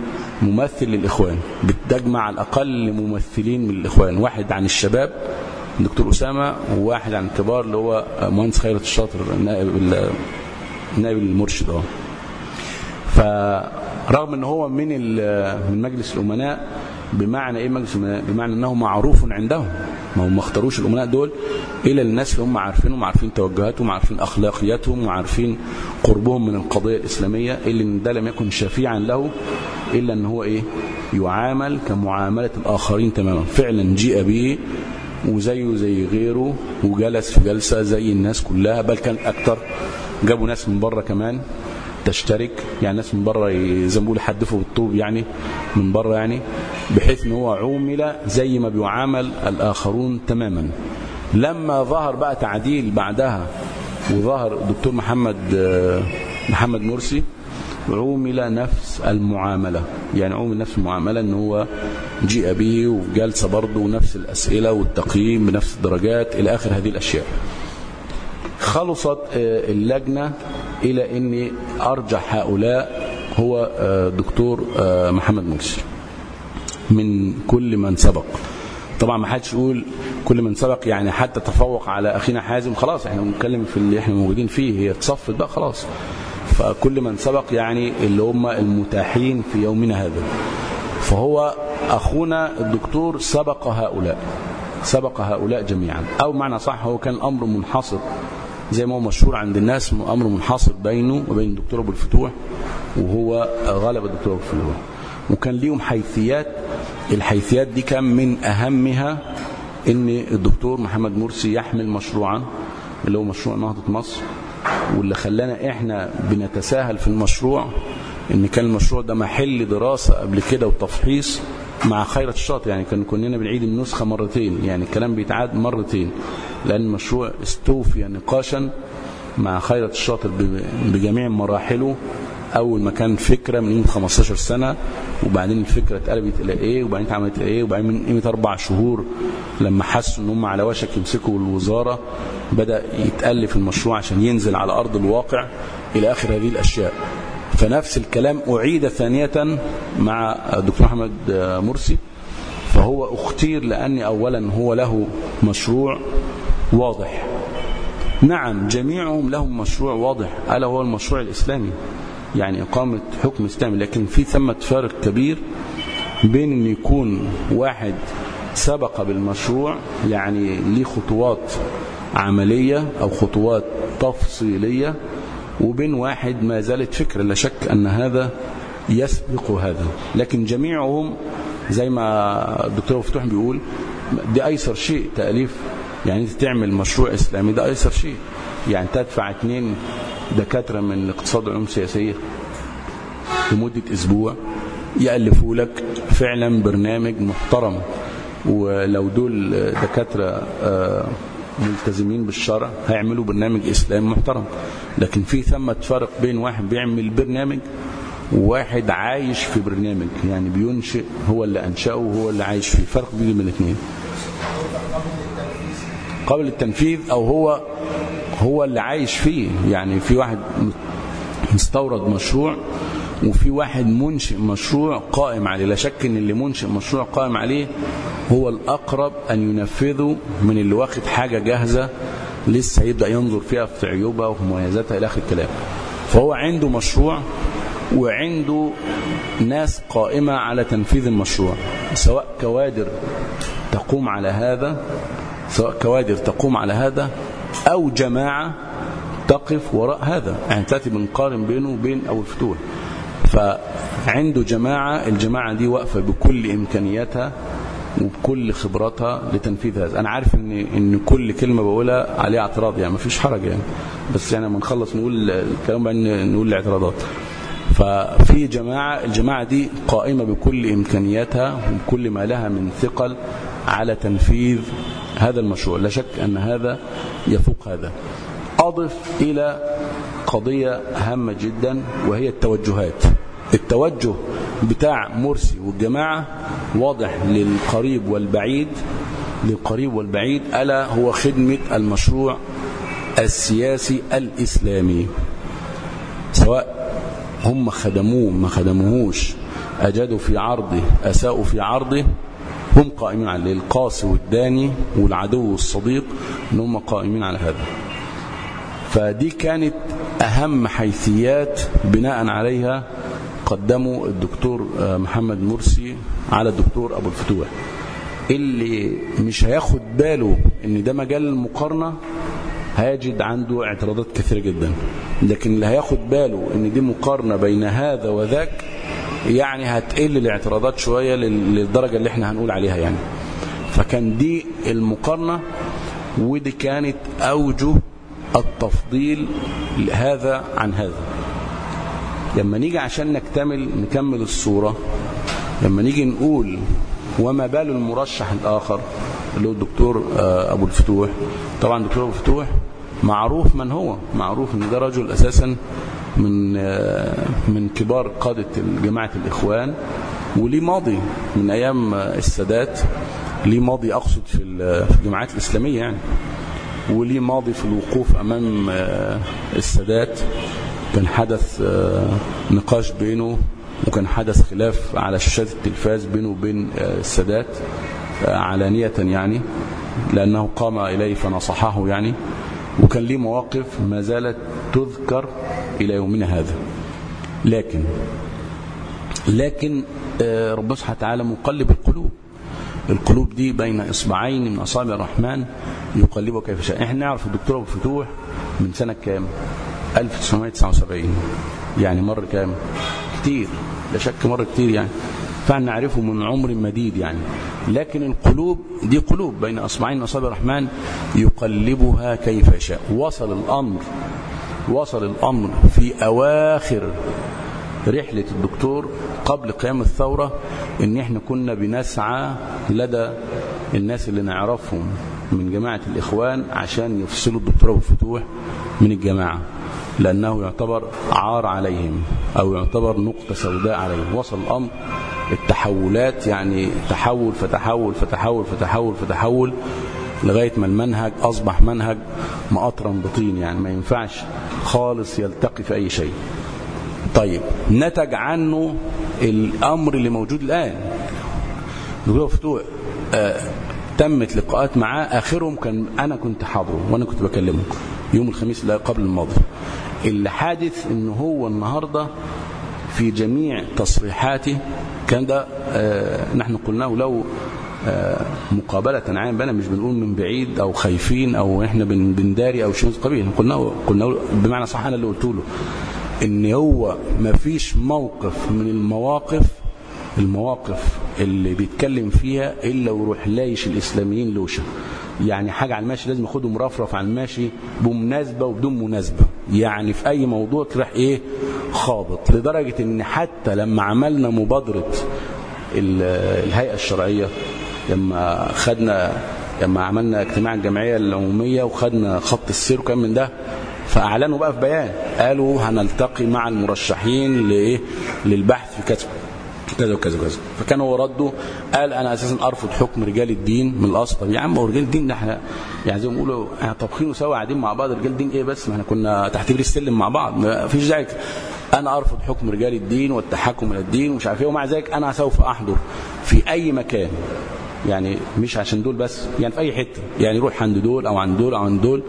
ممثل للإخوان. بتجمع على الأقل ممثلين من الإخوان. واحد عن الشباب دكتور أسامة وواحد عن الكبار اللي هو مهندس خيرت الشاطر النائب النائب المرشد. آه. فرغم إن هو من من مجلس الأمناء بمعنى إيه مجلس الأمناء؟ بمعنى إنه معروف عندهم. ما هم اختاروش الأمناء دول الا الناس اللي هم عارفينهم وعارفين توجهاتهم وعارفين أخلاقياتهم وعارفين قربهم من القضية الإسلامية اللي ده لم يكن شفيعا له إلا إن هو إيه؟ يعامل كمعاملة الآخرين تماما. فعلا جيء به وزيه زي غيره وجلس في جلسة زي الناس كلها بل كان أكتر. جابوا ناس من بره كمان. تشترك يعني ناس من بره زي ما بيقولوا يحدفوا بالطوب يعني من بره يعني بحيث إن هو عومل زي ما بيعامل الآخرون تماما. لما ظهر بقى تعديل بعدها وظهر الدكتور محمد محمد مرسي عومل نفس المعاملة. يعني عومل نفس المعاملة إن هو جيء به وجلسة برضه ونفس الأسئلة والتقييم بنفس الدرجات إلى آخر هذه الأشياء. خلصت اللجنة إلى أن أرجح هؤلاء هو دكتور محمد مرسي من كل من سبق. طبعا ما حدش يقول كل من سبق يعني حتى تفوق على أخينا حازم خلاص إحنا بنتكلم في اللي إحنا موجودين فيه هي اتصفت بقى خلاص. فكل من سبق يعني اللي هم المتاحين في يومنا هذا. فهو أخونا الدكتور سبق هؤلاء سبق هؤلاء جميعا. أو معنى صح هو كان أمر منحصر زي ما هو مشهور عند الناس أمر منحصر بينه وبين الدكتور أبو الفتوح وهو غلب الدكتور أبو الفتوح. وكان ليهم حيثيات الحيثيات دي كان من أهمها إن الدكتور محمد مرسي يحمل مشروعا اللي هو مشروع نهضة مصر. واللي خلانا إحنا بنتساهل في المشروع إن كان المشروع ده محل دراسة قبل كده وتفحيص. مع خيرة الشاطئ يعني كان كنا بنعيد النسخة مرتين يعني الكلام بيتعاد مرتين لأن المشروع استوفي نقاشا مع خيرة الشاطر بجميع مراحله أول ما كان فكرة من قيمة 15 سنة وبعدين الفكرة اتقلبت إلى إيه وبعدين اتعملت إيه وبعدين من قيمة أربع شهور لما حسوا إن هم على وشك يمسكوا الوزارة بدأ يتألف المشروع عشان ينزل على أرض الواقع إلى آخر هذه الأشياء. فنفس الكلام أعيد ثانية مع الدكتور محمد مرسي فهو اختير لأن أولا هو له مشروع واضح. نعم جميعهم لهم مشروع واضح. ألا هو المشروع الإسلامي؟ يعني إقامة حكم إسلامي. لكن في ثمة فارق كبير بين أن يكون واحد سبق بالمشروع يعني ليه خطوات عملية أو خطوات تفصيلية وبين واحد ما زالت فكرة لا شك أن هذا يسبق هذا. لكن جميعهم زي ما الدكتور مفتوح بيقول دي أيسر شيء تأليف. يعني تعمل مشروع إسلامي ده أيسر شيء. يعني تدفع اثنين دكاترة من الاقتصاد والعلوم السياسية لمدة أسبوع يألفوا لك فعلا برنامج محترم. ولو دول دكاترة ملتزمين بالشرع هيعملوا برنامج إسلامي محترم. لكن في ثمة فرق بين واحد بيعمل برنامج وواحد عايش في برنامج. يعني بينشئ هو اللي أنشأه وهو اللي عايش فيه. فرق بين الاثنين. قبل التنفيذ أو هو هو اللي عايش فيه. يعني في واحد مستورد مشروع وفي واحد منشئ مشروع قائم عليه لا شك إن اللي منشئ مشروع قائم عليه هو الأقرب أن ينفذه من اللي واخد حاجة جاهزة لسه يبدأ ينظر فيها في عيوبها ومميزاتها إلى آخر الكلام. فهو عنده مشروع وعنده ناس قائمة على تنفيذ المشروع سواء كوادر تقوم على هذا سواء كوادر تقوم على هذا أو جماعة تقف وراء هذا. يعني تأتي بنقارن بينه وبين أو الفتوح فعنده جماعة الجماعة دي واقفة بكل إمكانياتها وبكل خبراتها لتنفيذ هذا. أنا عارف إن إن كل كلمة بقولها عليها اعتراض يعني ما فيش حرج يعني. بس يعني لما نخلص نقول الكلام بعدين نقول الاعتراضات. ففي جماعة الجماعة دي قائمة بكل إمكانياتها وبكل ما لها من ثقل على تنفيذ هذا المشروع. لا شك أن هذا يفوق هذا. أضف إلى قضية هامة جدا وهي التوجهات. التوجه بتاع مرسي والجماعة واضح للقريب والبعيد للقريب والبعيد ألا هو خدمة المشروع السياسي الإسلامي. سواء هم خدموه ما خدموهوش أجدوا في عرضه أساءوا في عرضه هم قائمين على القاسي والداني والعدو والصديق إن هم قائمين على هذا. فدي كانت أهم حيثيات بناء عليها قدموا الدكتور محمد مرسي على الدكتور أبو الفتوح. اللي مش هياخد باله إن ده مجال المقارنة هيجد عنده اعتراضات كثيرة جدا. لكن اللي هياخد باله إن دي مقارنة بين هذا وذاك يعني هتقل الاعتراضات شوية للدرجة اللي إحنا هنقول عليها يعني. فكان دي المقارنة ودي كانت أوجه التفضيل هذا عن هذا. لما نيجي عشان نكتمل نكمل الصورة لما نيجي نقول وما بال المرشح الآخر اللي هو الدكتور أبو الفتوح. طبعا الدكتور أبو الفتوح معروف من هو؟ معروف إن ده رجل أساسا من من كبار قادة جماعة الإخوان وليه ماضي من أيام السادات ليه ماضي أقصد في الجماعات الإسلامية يعني وليه ماضي في الوقوف أمام السادات. كان حدث نقاش بينه وكان حدث خلاف على شاشات التلفاز بينه وبين السادات علانية يعني لأنه قام إليه فنصحه يعني. وكان ليه مواقف ما زالت تذكر إلى يومنا هذا. لكن لكن ربنا سبحانه وتعالى مقلب القلوب. القلوب دي بين إصبعين من أصابع الرحمن يقلبه كيف شاء إحنا نعرف الدكتور أبو فتوح من سنة كام؟ 1979 يعني مر كام؟ كتير. لا شك مر كتير يعني. فعلا نعرفه من عمر مديد يعني. لكن القلوب دي قلوب بين أصبعين أصابع الرحمن يقلبها كيف يشاء. وصل الأمر وصل الأمر في أواخر رحلة الدكتور قبل قيام الثورة إن إحنا كنا بنسعى لدى الناس اللي نعرفهم من جماعة الإخوان عشان يفصلوا الدكتور أبو الفتوح من الجماعة. لأنه يعتبر عار عليهم أو يعتبر نقطة سوداء عليهم. وصل الأمر. التحولات يعني تحول فتحول فتحول فتحول فتحول لغاية ما المنهج أصبح منهج مقطرا بطين يعني ما ينفعش خالص يلتقي في أي شيء. طيب نتج عنه الأمر اللي موجود الآن. دكتور فتوح آه تمت لقاءات معاه. آخرهم كان أنا كنت حاضره وأنا كنت بكلمه يوم الخميس اللي قبل الماضي. اللي حادث إن هو النهاردة في جميع تصريحاته. كان ده آه نحن قلناه لو آه مقابلة عام بنا مش بنقول من بعيد أو خايفين أو إحنا بنداري أو شيء قبيل قلناه قلناه بمعنى صح أنا اللي قلت له إن هو ما فيش موقف من المواقف المواقف اللي بيتكلم فيها إلا ويروح لايش الإسلاميين لوشة. يعني حاجة على الماشي لازم ياخده مرفرف على الماشي بمناسبة وبدون مناسبة. يعني في أي موضوع تروح إيه؟ خابط. لدرجة إن حتى لما عملنا مبادرة الهيئة الشرعية لما خدنا لما عملنا اجتماع الجمعية العمومية وخدنا خط السير وكان من ده فأعلنوا بقى في بيان. قالوا هنلتقي مع المرشحين لإيه؟ للبحث في كذا. كذا وكذا وكذا. فكان هو رده قال أنا أساسا أرفض حكم رجال الدين من الاصل طب يا عم هو رجال الدين ده إحنا يعني زي ما بيقولوا إحنا طابخين وسوا قاعدين مع بعض رجال الدين إيه بس؟ ما إحنا كنا تحت بير السلم مع بعض. ما فيش داعي أنا أرفض حكم رجال الدين والتحكم إلى الدين ومش عارف إيه. ومع ذلك أنا سوف أحضر في أي مكان. يعني مش عشان دول بس يعني في أي حتة. يعني روح عند دول أو عند دول أو عند دول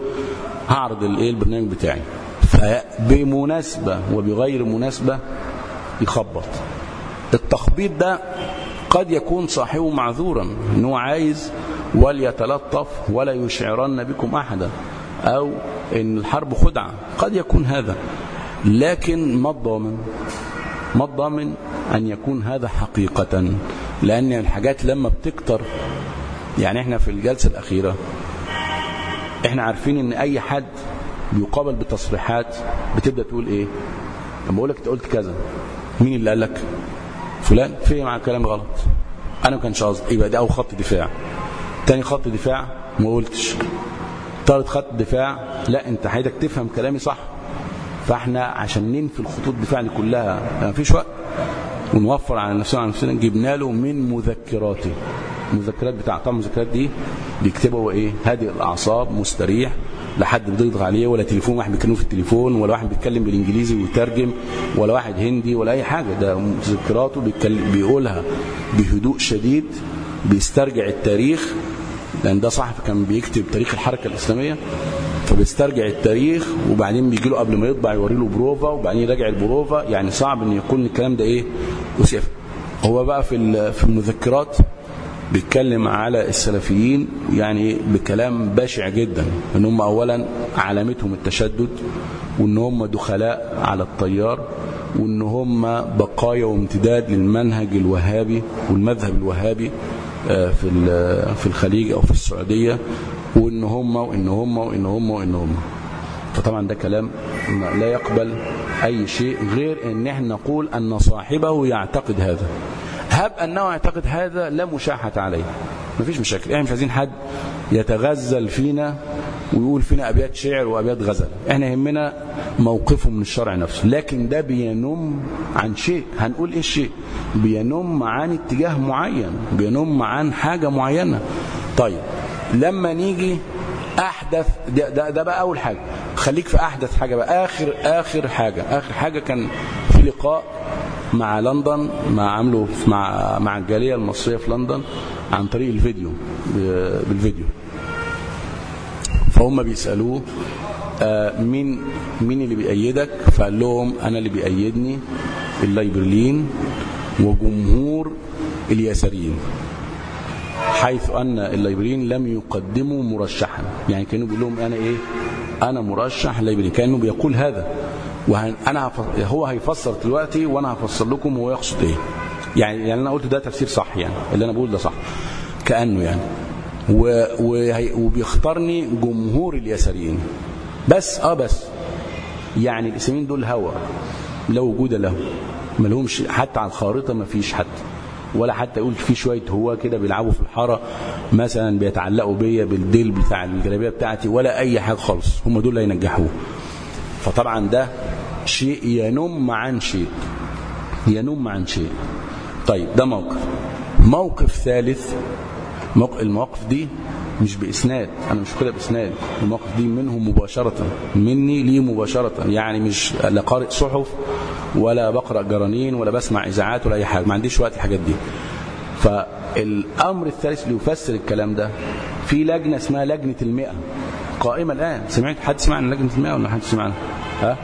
هعرض الايه البرنامج بتاعي. فبمناسبة وبغير مناسبة يخبط. التخبيط ده قد يكون صاحبه معذورا انه عايز وليتلطف ولا يشعرن بكم أحدا أو إن الحرب خدعة قد يكون هذا. لكن ما الضامن؟ ما الضامن أن يكون هذا حقيقة؟ لأن الحاجات لما بتكتر يعني إحنا في الجلسة الأخيرة إحنا عارفين إن أي حد بيقابل بتصريحات بتبدأ تقول إيه؟ لما أقول لك قلت كذا مين اللي قال لك فلان في مع كلام غلط. أنا ما كانش قصدي. يبقى ده أول خط دفاع. تاني خط دفاع ما قلتش. ثالث خط دفاع لا أنت حياتك تفهم كلامي صح. فإحنا عشان ننفي الخطوط الدفاع دي كلها ما فيش وقت. ونوفر على نفسنا على نفسنا جبنا له من مذكراته. المذكرات بتاع طبعا المذكرات دي بيكتبه هو إيه؟ هادئ الأعصاب مستريح لا حد بيضغط عليه ولا تليفون واحد بيتكلم في التليفون ولا واحد بيتكلم بالإنجليزي ويترجم ولا واحد هندي ولا أي حاجة. ده مذكراته بيقولها بهدوء شديد بيسترجع التاريخ لأن ده صحفي كان بيكتب تاريخ الحركة الإسلامية فبيسترجع التاريخ وبعدين بيجي له قبل ما يطبع يوري له بروفا وبعدين يراجع البروفا. يعني صعب إن يكون الكلام ده إيه؟ وسيف. هو بقى في في المذكرات بيتكلم على السلفيين يعني بكلام بشع جدا إن هم اولا علامتهم التشدد وإن هم دخلاء على التيار وإن هم بقايا وامتداد للمنهج الوهابي والمذهب الوهابي في في الخليج أو في السعودية وإن هم وإن هم وإن هم وإن هم. فطبعا ده كلام لا يقبل أي شيء غير إن إحنا نقول أن صاحبه يعتقد هذا. هب أنه يعتقد هذا لا مشاحة عليه. مفيش مشاكل. إحنا مش عايزين حد يتغزل فينا ويقول فينا أبيات شعر وأبيات غزل. إحنا يهمنا موقفه من الشرع نفسه. لكن ده بينم عن شيء. هنقول إيه الشيء بينم عن اتجاه معين. بينم عن حاجة معينة. طيب لما نيجي أحدث ده, ده, ده بقى أول حاجة. خليك في أحدث حاجة بقى. آخر آخر حاجة. آخر حاجة كان في لقاء مع لندن مع عملوا مع مع الجالية المصرية في لندن عن طريق الفيديو بالفيديو. فهم بيسألوه آه مين مين اللي بيأيدك؟ فقال لهم أنا اللي بيأيدني الليبراليين وجمهور اليساريين حيث أن الليبراليين لم يقدموا مرشحا. يعني كانوا بيقول لهم أنا إيه؟ أنا مرشح ليبراليين كأنه بيقول هذا. وأنا هو هيفسر دلوقتي وأنا هفسر لكم هو يقصد إيه. يعني يعني أنا قلت ده تفسير صح يعني اللي أنا بقول ده صح. كأنه يعني. وبيختارني جمهور اليساريين بس آه بس. يعني الاسلاميين دول هوى لا وجود له. ما لهمش حتى على الخارطة ما فيش حد. ولا حتى يقول في شوية هو كده بيلعبوا في الحارة مثلا بيتعلقوا بيا بالديل بتاع الجلابية بتاعتي ولا أي حاجة خالص. هم دول اللي هينجحوه. فطبعا ده شيء ينم عن شيء. ينم عن شيء. طيب ده موقف. موقف ثالث. المواقف دي مش بإسناد. أنا مش كده بإسناد. المواقف دي منه مباشرة. مني ليه مباشرة. يعني مش لا قارئ صحف ولا بقرأ جرانين ولا بسمع إذاعات ولا أي حاجة. ما عنديش وقت الحاجات دي. فالأمر الثالث اللي يفسر الكلام ده في لجنة اسمها لجنة المئة. قائمة الآن. سمعت؟ حد سمع عن لجنة المئة ولا حد سمع عنها ها؟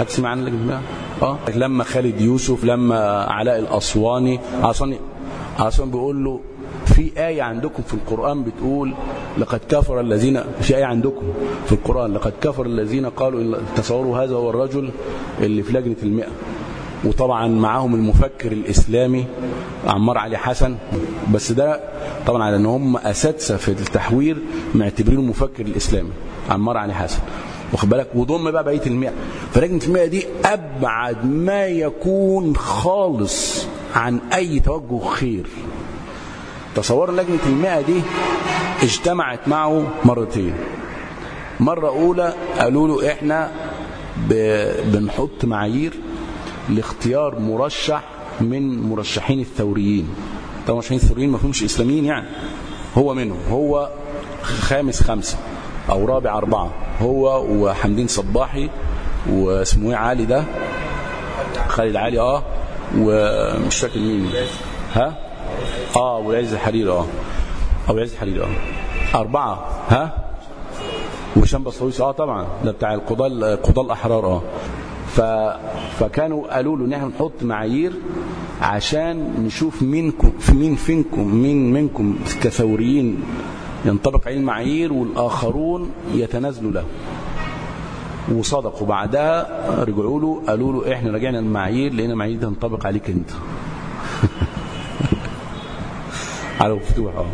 حد سمع عن المئة آه. لما خالد يوسف لما علاء الأسواني أصلا أصلا بيقول له في آية عندكم في القرآن بتقول لقد كفر الذين في آية عندكم في القرآن لقد كفر الذين قالوا تصوروا هذا هو الرجل اللي في لجنة المئة. وطبعا معاهم المفكر الإسلامي عمار علي حسن. بس ده طبعا على إن هم أساتذة في التحوير معتبرينه المفكر الإسلامي عمار علي حسن. واخد بالك؟ وضم بقى بقية المئة فلجنه المئة دي أبعد ما يكون خالص عن أي توجه خير. تصور لجنة المئة دي اجتمعت معه مرتين. مرة أولى قالوا له إحنا بنحط معايير لاختيار مرشح من مرشحين الثوريين. طبعا مرشحين الثوريين ما فيهمش إسلاميين يعني. هو منهم. هو خامس خمسة. أو رابع أربعة. هو وحمدين صباحي واسمه إيه؟ علي ده. خالد علي آه. ومش فاكر مين. ها؟ آه والعز الحريري آه. أو العز الحريري آه. أربعة ها؟ وهشام بصويس آه طبعا. ده بتاع القضاة القضاة الأحرار آه. ف... فكانوا قالوا له ان إحنا نحط معايير عشان نشوف منكم في مين فينكم مين منكم كثوريين ينطبق عليه المعايير والآخرون يتنازلوا له. وصدقوا. بعدها رجعوا له قالوا له إحنا رجعنا المعايير لقينا المعايير دي تنطبق عليك أنت. *laughs* على مفتوح آه.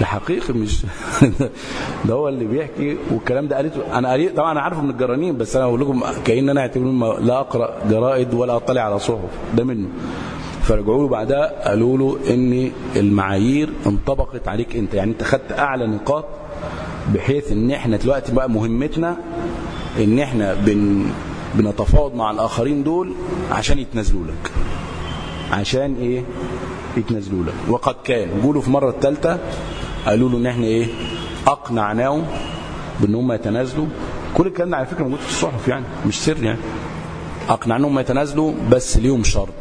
ده حقيقي مش *laughs* ده هو اللي بيحكي والكلام ده قالته أنا قريت طبعا أنا عارفه من الجرانين بس أنا أقول لكم كأن أنا اعتبر لا أقرأ جرائد ولا أطلع على صحف. ده منه. فرجعوا له بعدها قالوا له إن المعايير انطبقت عليك أنت. يعني أنت خدت أعلى نقاط بحيث إن إحنا دلوقتي بقى مهمتنا إن إحنا بن بنتفاوض مع الآخرين دول عشان يتنازلوا لك. عشان إيه؟ يتنازلوا لك. وقد كان. قولوا في مرة الثالثة قالوا له إن إحنا إيه؟ أقنعناهم بإن هم يتنازلوا. كل الكلام ده على فكرة موجود في الصحف يعني مش سر يعني. أقنعناهم يتنازلوا بس ليهم شرط.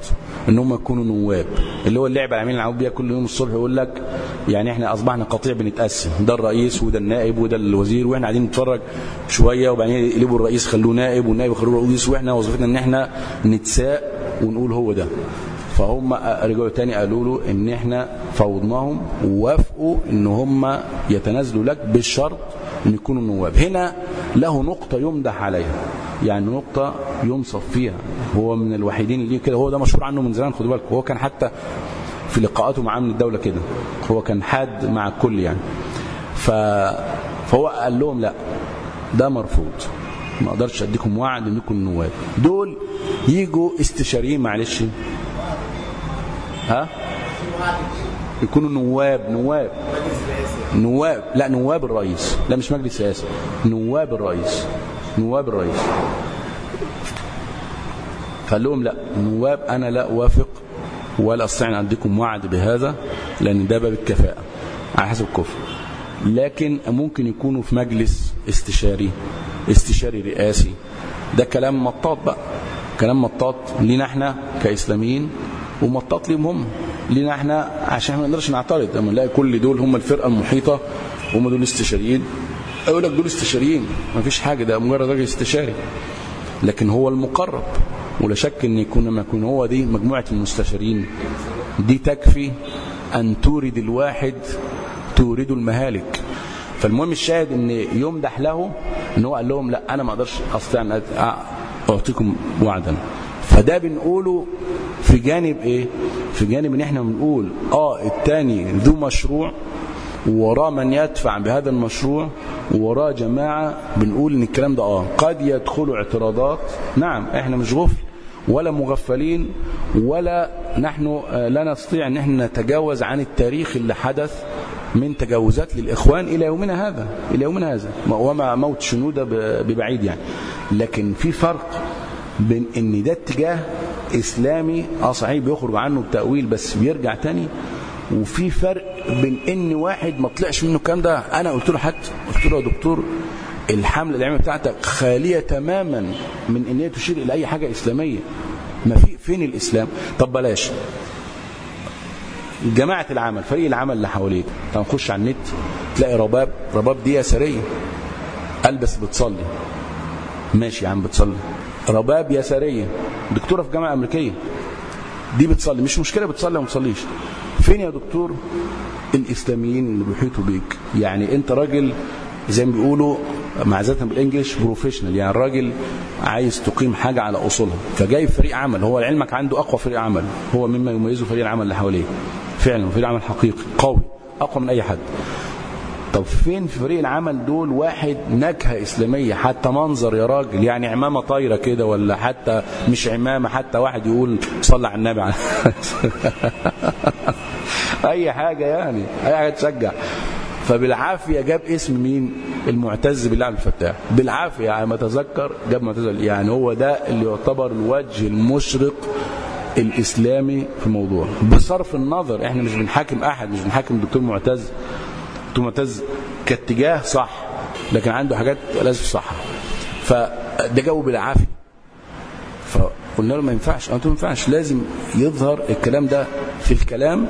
إن هم يكونوا نواب. اللي هو اللي عاملين يلعبوا بيها كل يوم الصبح يقول لك يعني إحنا أصبحنا قطيع بنتقسم. ده الرئيس وده النائب وده الوزير وإحنا قاعدين نتفرج شوية وبعدين يقلبوا الرئيس خلوه نائب والنائب خلوه رئيس وإحنا وظيفتنا إن إحنا نتساء ونقول هو ده. فهم رجعوا تاني قالوا له إن إحنا فوضناهم ووافقوا إن هم يتنازلوا لك بالشرط إن يكونوا نواب. هنا له نقطة يمدح عليها. يعني نقطة ينصف فيها. هو من الوحيدين اللي كده. هو ده مشهور عنه من زمان خدوا بالكم. هو كان حتى في لقاءاته مع أمن الدولة كده. هو كان حاد مع الكل يعني. ف... فهو قال لهم لا ده مرفوض. ما أقدرش أديكم وعد انكم نواب. دول يجوا استشاريين معلش. ها؟ يكونوا نواب نواب. نواب. لا نواب الرئيس. لا مش مجلس سياسي. نواب الرئيس. نواب الرئيس. قال لهم لا نواب أنا لا أوافق ولا استطيع ان اديكم وعد بهذا لأن ده باب الكفاءة على حسب الكفر. لكن ممكن يكونوا في مجلس استشاري استشاري رئاسي. ده كلام مطاط بقى. كلام مطاط لينا إحنا كإسلاميين ومطاط ليهم هم. لينا إحنا عشان ما نقدرش نعترض. لما نلاقي كل دول هم الفرقة المحيطة هم دول استشاريين أقول لك دول استشاريين. ما فيش حاجة ده مجرد راجل استشاري. لكن هو المقرب. ولا شك إن يكون لما يكون هو دي مجموعة المستشارين. دي تكفي أن تورد الواحد تورد المهالك. فالمهم الشاهد إن يمدح له إن هو قال لهم لا أنا ما أقدرش أستطيع إن أعطيكم وعدا. فده بنقوله في جانب إيه؟ في جانب إن إحنا بنقول آه التاني ذو مشروع ووراه من يدفع بهذا المشروع ووراه جماعة بنقول إن الكلام ده آه. قد يدخلوا اعتراضات. نعم إحنا مش غفل ولا مغفلين ولا نحن لا نستطيع إن إحنا نتجاوز عن التاريخ اللي حدث من تجاوزات للإخوان إلى يومنا هذا إلى يومنا هذا وما موت شنودة ببعيد يعني. لكن في فرق بين إن ده اتجاه إسلامي آه صحيح بيخرج عنه التاويل بس بيرجع تاني وفي فرق بين إن واحد ما طلعش منه الكلام ده. أنا قلت له حتى قلت له يا دكتور الحملة العلميه بتاعتك خالية تماما من إن هي تشير إلى أي حاجة إسلامية. ما في فين الإسلام؟ طب بلاش. جماعة العمل فريق العمل اللي حواليك تخش على النت تلاقي رباب رباب دي يسارية بس بتصلي. ماشي يا عم بتصلي. رباب يسارية دكتورة في جامعة أمريكية. دي بتصلي. مش مشكلة بتصلي وما بتصليش. فين يا دكتور؟ الإسلاميين اللي بيحيطوا بيك. يعني أنت راجل زي ما بيقولوا معزة بال English professional يعني الراجل عايز تقيم حاجة على أصولها. فجاي فريق عمل. هو لعلمك عنده أقوى فريق عمل. هو مما يميزه فريق العمل اللي حواليه. فعلا فريق عمل حقيقي قوي أقوى من أي حد. طب فين في فريق العمل دول واحد نكهة إسلامية؟ حتى منظر يا راجل يعني عمامة طايرة كده ولا حتى مش عمامة حتى واحد يقول صلى على النبي على *laughs* أي حاجة يعني أي حاجة تشجع. فبالعافية جاب اسم مين؟ المعتز بالله الفتاح. بالعافية يعني ما تذكر جاب معتز يعني هو ده اللي يعتبر الوجه المشرق الإسلامي في الموضوع. بصرف النظر إحنا مش بنحاكم أحد مش بنحاكم الدكتور معتز. معتز كاتجاه صح لكن عنده حاجات لازم صح فده جابه بالعافية. فقلنا له ما ينفعش ما ينفعش. لازم يظهر الكلام ده في الكلام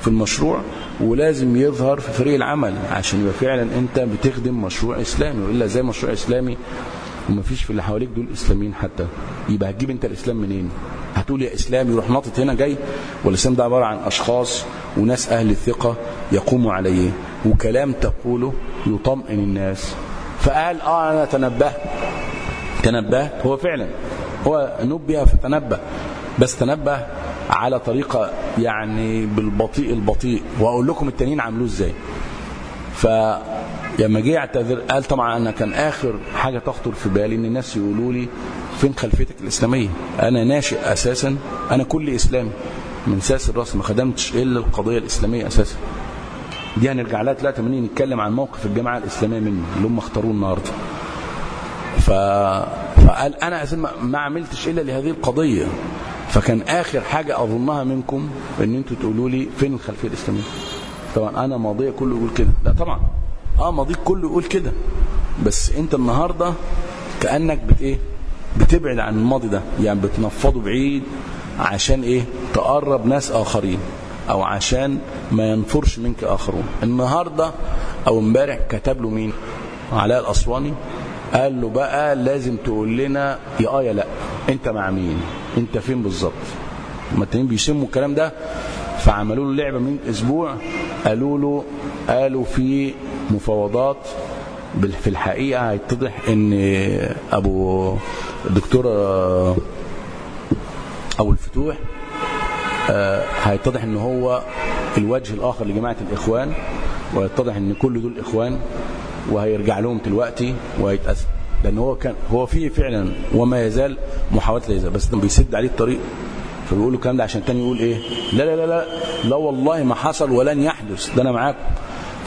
في المشروع ولازم يظهر في فريق العمل عشان يبقى فعلا أنت بتخدم مشروع إسلامي. والا زي مشروع إسلامي وما فيش في اللي حواليك دول إسلاميين حتى. يبقى هتجيب أنت الإسلام منين؟ هتقول يا اسلام يروح ناطط هنا جاي؟ والاسلام ده عبارة عن أشخاص وناس أهل الثقة يقوموا عليه. وكلام تقوله يطمئن الناس. فقال آه أنا تنبهت. تنبهت؟ هو فعلا. هو نبه فتنبه. بس تنبه على طريقة يعني بالبطيء البطيء. وأقول لكم التانيين عملوه إزاي. فلما جه يعتذر قال طبعا أنا كان آخر حاجة تخطر في بالي إن الناس يقولوا لي فين خلفيتك الإسلامية؟ أنا ناشئ أساسا. أنا كل إسلامي. من ساس الرأس ما خدمتش إلا القضية الإسلامية أساسا. دي هنرجع لها 83 نتكلم عن موقف الجامعة الإسلامية مني اللي هم اختاروه النهارده. ف... فقال أنا أساسا ما عملتش إلا لهذه القضية. فكان آخر حاجة أظنها منكم أن أنتوا تقولوا لي فين الخلفية الإسلامية. طبعا أنا ماضي كله يقول كده. لا طبعا. آه ماضيك كله يقول كده. بس أنت النهارده كأنك بت إيه؟ بتبعد عن الماضي ده. يعني بتنفضه بعيد. عشان إيه؟ تقرب ناس آخرين أو عشان ما ينفرش منك آخرون. النهارده أو امبارح كتب له مين؟ علاء الأسواني. قال له بقى لازم تقول لنا يا آه يا لأ. أنت مع مين؟ أنت فين بالظبط؟ هما التانيين بيسموا الكلام ده. فعملوا له لعبة من أسبوع. قالوا له قالوا في مفاوضات في الحقيقة هيتضح إن أبو الدكتور ابو الفتوح هيتضح إن هو الوجه الآخر لجماعة الإخوان ويتضح إن كل دول إخوان وهيرجع لهم دلوقتي وهيتأثر لأن هو كان هو فيه فعلا وما يزال محاولات لا يزال بس بيسد عليه الطريق. فبيقول له الكلام ده عشان تاني يقول إيه؟ لا لا لا لا لا والله ما حصل ولن يحدث. ده أنا معاكم.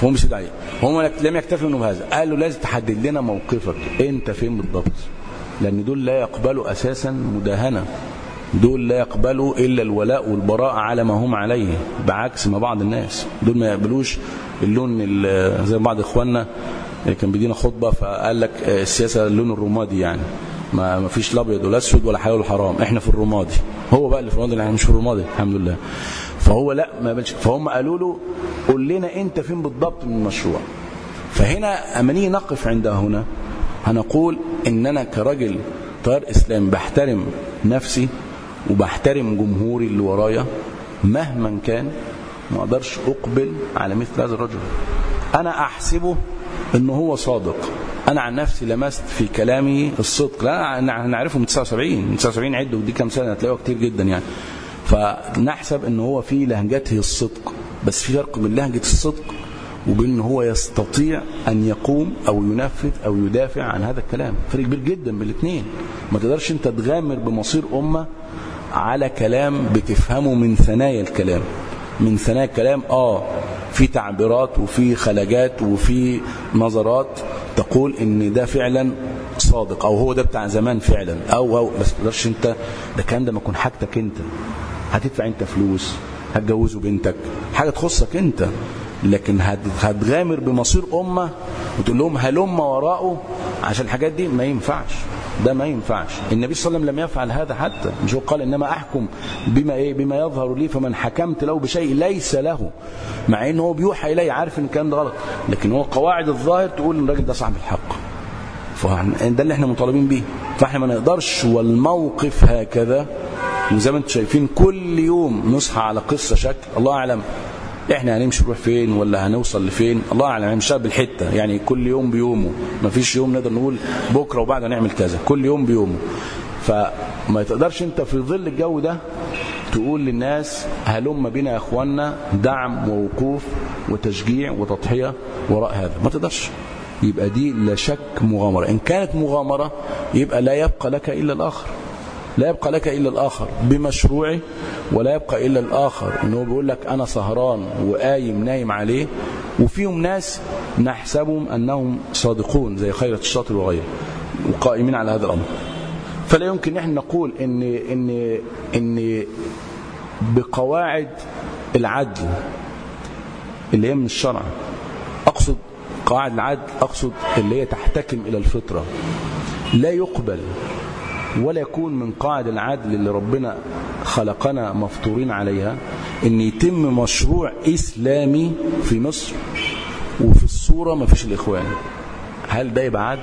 فهم بيسد عليه. هم لم يكتفوا انه بهذا. قال له لازم تحدد لنا موقفك. أنت فين بالضبط؟ لأن دول لا يقبلوا أساسا مداهنة. دول لا يقبلوا إلا الولاء والبراء على ما هم عليه بعكس ما بعض الناس. دول ما يقبلوش اللون زي بعض إخواننا كان بيدينا خطبة فقال لك السياسة اللون الرمادي يعني. ما فيش الابيض ولا أسود ولا حلال ولا حرام. إحنا في الرمادي. هو بقى اللي في الرمادي إحنا مش في الرمادي الحمد لله. فهو لا ما بلش فهم قالوا له قول لنا أنت فين بالضبط من المشروع؟ فهنا أما نيجي نقف عند هنا هنقول ان أنا كراجل طيار إسلام بحترم نفسي وبحترم جمهوري اللي ورايا مهما كان ما أقدرش اقبل على مثل هذا الرجل. أنا احسبه ان هو صادق. أنا عن نفسي لمست في كلامي الصدق. لا نعرفه من 79 من 79 عده ودي كام سنة هتلاقوها كتير جدا يعني. فنحسب ان هو في لهجته الصدق. بس في فرق بين لهجة الصدق وبين إن هو يستطيع أن يقوم أو ينفذ أو يدافع عن هذا الكلام. فرق كبير جدا بين الاثنين ما تقدرش أنت تغامر بمصير أمة على كلام بتفهمه من ثنايا الكلام. من ثنايا الكلام آه في تعبيرات وفي خلاجات وفي نظرات تقول إن ده فعلا صادق أو هو ده بتاع زمان فعلا. أو أو بس تقدرش أنت ده الكلام ده ما يكون حاجتك أنت. هتدفع أنت فلوس هتجوزه بنتك حاجة تخصك أنت. لكن هتغامر بمصير أمة وتقول لهم هلم وراءه عشان الحاجات دي ما ينفعش. ده ما ينفعش. النبي صلى الله عليه وسلم لم يفعل هذا حتى. مش هو قال إنما أحكم بما إيه؟ بما يظهر لي فمن حكمت له بشيء ليس له. مع إن هو بيوحى الي عارف إن الكلام ده غلط. لكن هو قواعد الظاهر تقول إن الراجل ده صاحب الحق. فده اللي إحنا مطالبين بيه. فإحنا ما نقدرش والموقف هكذا. وزي ما أنتم شايفين كل يوم نصحى على قصة شكل. الله أعلم. إحنا هنمشي نروح فين ولا هنوصل لفين؟ الله أعلم هنمشي بالحتة. يعني كل يوم بيومه. ما فيش يوم نقدر نقول بكرة وبعد هنعمل كذا. كل يوم بيومه. فما تقدرش أنت في ظل الجو ده تقول للناس هلم بنا يا اخوانا دعم ووقوف وتشجيع وتضحية وراء هذا. ما تقدرش. يبقى دي لا شك مغامرة. إن كانت مغامرة يبقى لا يبقى لك إلا الآخر. لا يبقى لك إلا الآخر بمشروعه ولا يبقى إلا الآخر إنه بيقول لك أنا سهران وقايم نايم عليه وفيهم ناس نحسبهم أنهم صادقون زي خيرة الشاطر وغيره وقائمين على هذا الأمر. فلا يمكن نحن نقول إن, إن, إن بقواعد العدل اللي هي من الشرع. أقصد قواعد العدل أقصد اللي هي تحتكم إلى الفطرة. لا يقبل ولا يكون من قاعد العدل اللي ربنا خلقنا مفطورين عليها إن يتم مشروع إسلامي في مصر وفي الصورة ما فيش الإخوان. هل ده يبقى عدل؟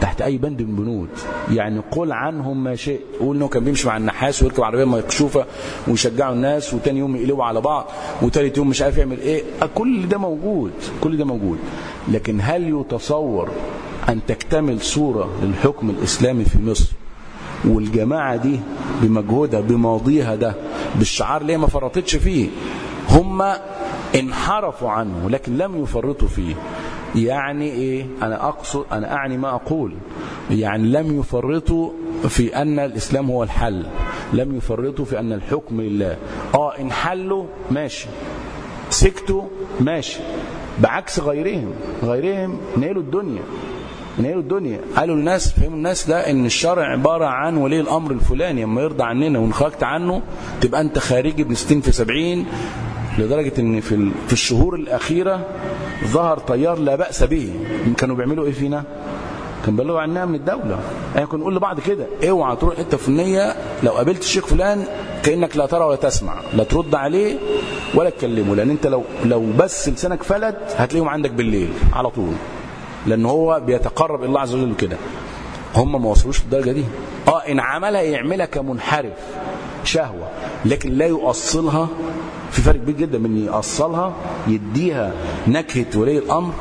تحت أي بند من بنود. يعني قل عنهم ما شئت. قول إنه كان بيمشي مع النحاس ويركب عربية مكشوفه ويشجعوا الناس وتاني يوم يقلبوا على بعض وتالت يوم مش عارف يعمل إيه. كل ده موجود. كل ده موجود. لكن هل يتصور أن تكتمل صورة للحكم الإسلامي في مصر والجماعة دي بمجهودها بماضيها ده بالشعار ليه ما فرطتش فيه؟ هم انحرفوا عنه لكن لم يفرطوا فيه. يعني إيه؟ أنا أقصد أنا أعني ما أقول. يعني لم يفرطوا في أن الإسلام هو الحل. لم يفرطوا في أن الحكم لله. آه ان حلوا ماشي. سكتوا ماشي. بعكس غيرهم. غيرهم نيلوا الدنيا. نيلوا الدنيا؟ قالوا الناس فهموا الناس ده إن الشرع عبارة عن ولي الأمر الفلاني أما يرضى عننا وإن خرجت عنه تبقى أنت خارجي ابن 60 في 70 لدرجة إن في في الشهور الأخيرة ظهر تيار لا بأس به. كانوا بيعملوا إيه فينا؟ كان بيبلغوا عنها من الدولة. يعني كنا نقول لبعض كده اوعى تروح حتة فلانية لو قابلت الشيخ فلان كأنك لا ترى ولا تسمع لا ترد عليه ولا تكلمه لأن أنت لو لو بس لسانك فلت هتلاقيهم عندك بالليل على طول. لأن هو بيتقرب الله عز وجل كده. هم ما وصلوش للدرجة دي. آه إن عملها يعملها كمنحرف شهوة لكن لا يؤصلها في فرق كبير جدا. من يأصلها يديها نكهة ولي الأمر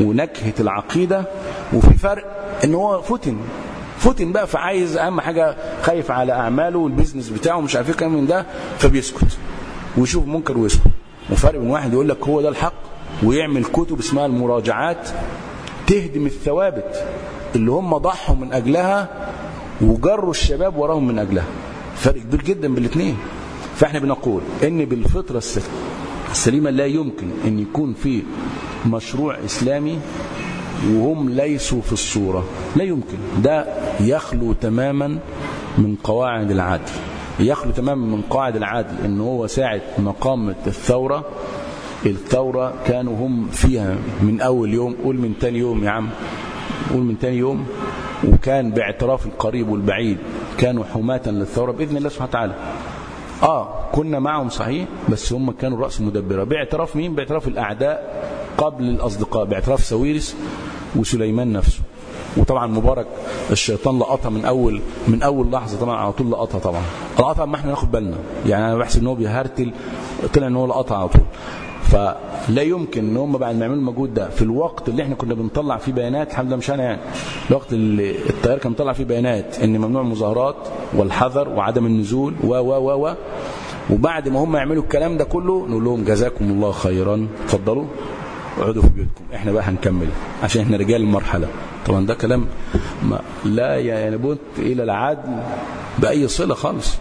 ونكهة العقيدة وفي فرق إن هو فتن. فتن بقى فعايز أهم حاجة خايف على أعماله والبيزنس بتاعه مش عارف إيه كام من ده فبيسكت. ويشوف منكر ويسكت. وفرق من واحد يقول لك هو ده الحق ويعمل كتب اسمها المراجعات. تهدم الثوابت اللي هم ضحوا من أجلها وجروا الشباب وراهم من أجلها. فرق كبير جدا بالاثنين فإحنا بنقول إن بالفطرة الس- السليمة لا يمكن إن يكون في مشروع إسلامي وهم ليسوا في الصورة. لا يمكن. ده يخلو تماما من قواعد العدل. يخلو تماما من قواعد العدل إن هو ساعه ما قامت الثورة الثورة كانوا هم فيها من أول يوم قول من تاني يوم يا عم قول من تاني يوم. وكان باعتراف القريب والبعيد كانوا حماة للثورة بإذن الله سبحانه وتعالى. آه كنا معهم صحيح بس هم كانوا رأس مدبرة. باعتراف مين؟ باعتراف الأعداء قبل الأصدقاء باعتراف سويرس وسليمان نفسه. وطبعا مبارك الشيطان لقطها من أول من أول لحظة طبعا على طول لقطها طبعا. لقطها ما إحنا ناخد بالنا. يعني أنا بحسب إن هو بيهرتل طلع إن هو لقطها على طول. فلا يمكن إن هم بعد ما يعملوا المجهود ده في الوقت اللي إحنا كنا بنطلع فيه بيانات الحمد لله مش أنا يعني الوقت اللي التيار كان مطلع فيه بيانات إن ممنوع المظاهرات والحذر وعدم النزول و و و و وبعد ما هم يعملوا الكلام ده كله نقول لهم جزاكم الله خيرا اتفضلوا اقعدوا في بيوتكم إحنا بقى هنكمل عشان إحنا رجال المرحلة. طبعا ده كلام ما لا ينبت إلى العدل بأي صلة خالص.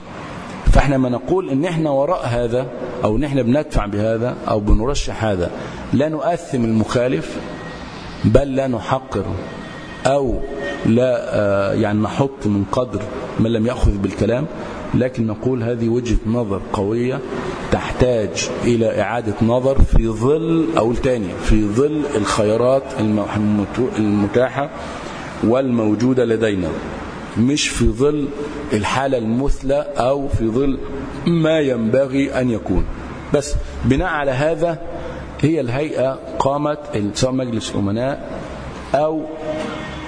فاحنا ما نقول إن إحنا وراء هذا أو إن إحنا بندفع بهذا أو بنرشح هذا. لا نؤثم المخالف بل لا نحقر أو لا آه، يعني نحط من قدر من لم يأخذ بالكلام. لكن نقول هذه وجهة نظر قوية تحتاج إلى إعادة نظر في ظل أو تاني في ظل الخيارات الم- المتاحة والموجودة لدينا. مش في ظل الحالة المثلى أو في ظل ما ينبغي أن يكون. بس بناء على هذا هي الهيئة قامت سواء مجلس أمناء أو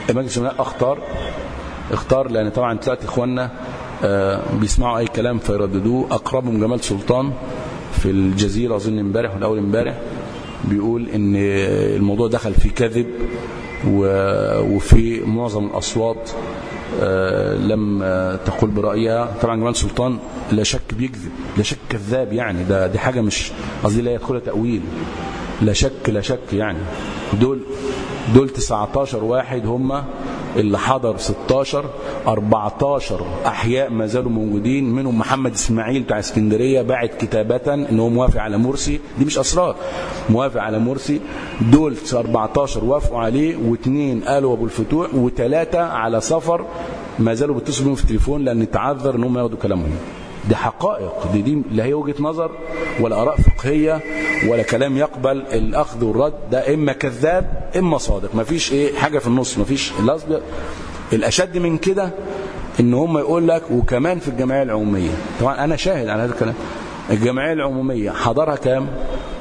مجلس أمناء اختار اختار لأن طبعا ثلاث إخواننا آه، بيسمعوا أي كلام فيرددوه. أقربهم جمال سلطان في الجزيرة أظن امبارح ولا أول امبارح بيقول إن الموضوع دخل في كذب وفي معظم الأصوات لم آه، تقول برأيها. طبعا جمال سلطان لا شك بيكذب لا شك كذاب يعني. ده دي حاجة مش قصدي لا يدخلها تأويل. لا شك لا شك يعني. دول دول 19 واحد هم اللي حضر 16 14 أحياء ما زالوا موجودين منهم محمد إسماعيل بتاع اسكندرية باعت كتابة إن هو موافق على مرسي. دي مش أسرار موافق على مرسي. دول 14 وافقوا عليه واثنين قالوا أبو الفتوح وثلاثه على سفر ما زالوا بيتصلوا بيهم في التليفون لأن تعذر إن هم ياخدوا كلامهم. دي حقائق دي, دي لا هي وجهة نظر ولا آراء فقهية ولا كلام يقبل الأخذ والرد ده إما كذاب إما صادق مفيش إيه حاجة في النص مفيش الأصل الأشد من كده إن هم يقول لك وكمان في الجمعية العمومية طبعا أنا شاهد على هذا الكلام. الجمعية العمومية حضرها كام؟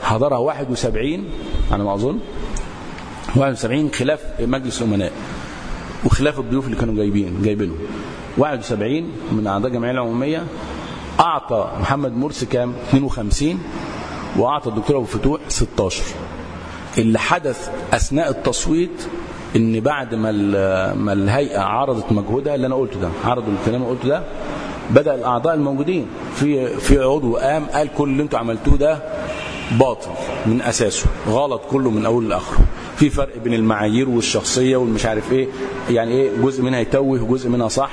حضرها 71 على ما أظن. 71 خلاف مجلس الأمناء وخلاف الضيوف اللي كانوا جايبين جايبينهم. 71 من أعضاء الجمعية العمومية أعطى محمد مرسي كام؟ 52 وأعطى الدكتور أبو فتوح 16 اللي حدث أثناء التصويت إن بعد ما ما الهيئة عرضت مجهودها اللي أنا قلته ده عرضوا الكلام اللي قلته ده بدأ الأعضاء الموجودين في في عضو قام قال كل اللي أنتوا عملتوه ده باطل من أساسه غلط كله من أوله لآخره. في فرق بين المعايير والشخصية والمش عارف إيه يعني إيه جزء منها يتوه وجزء منها صح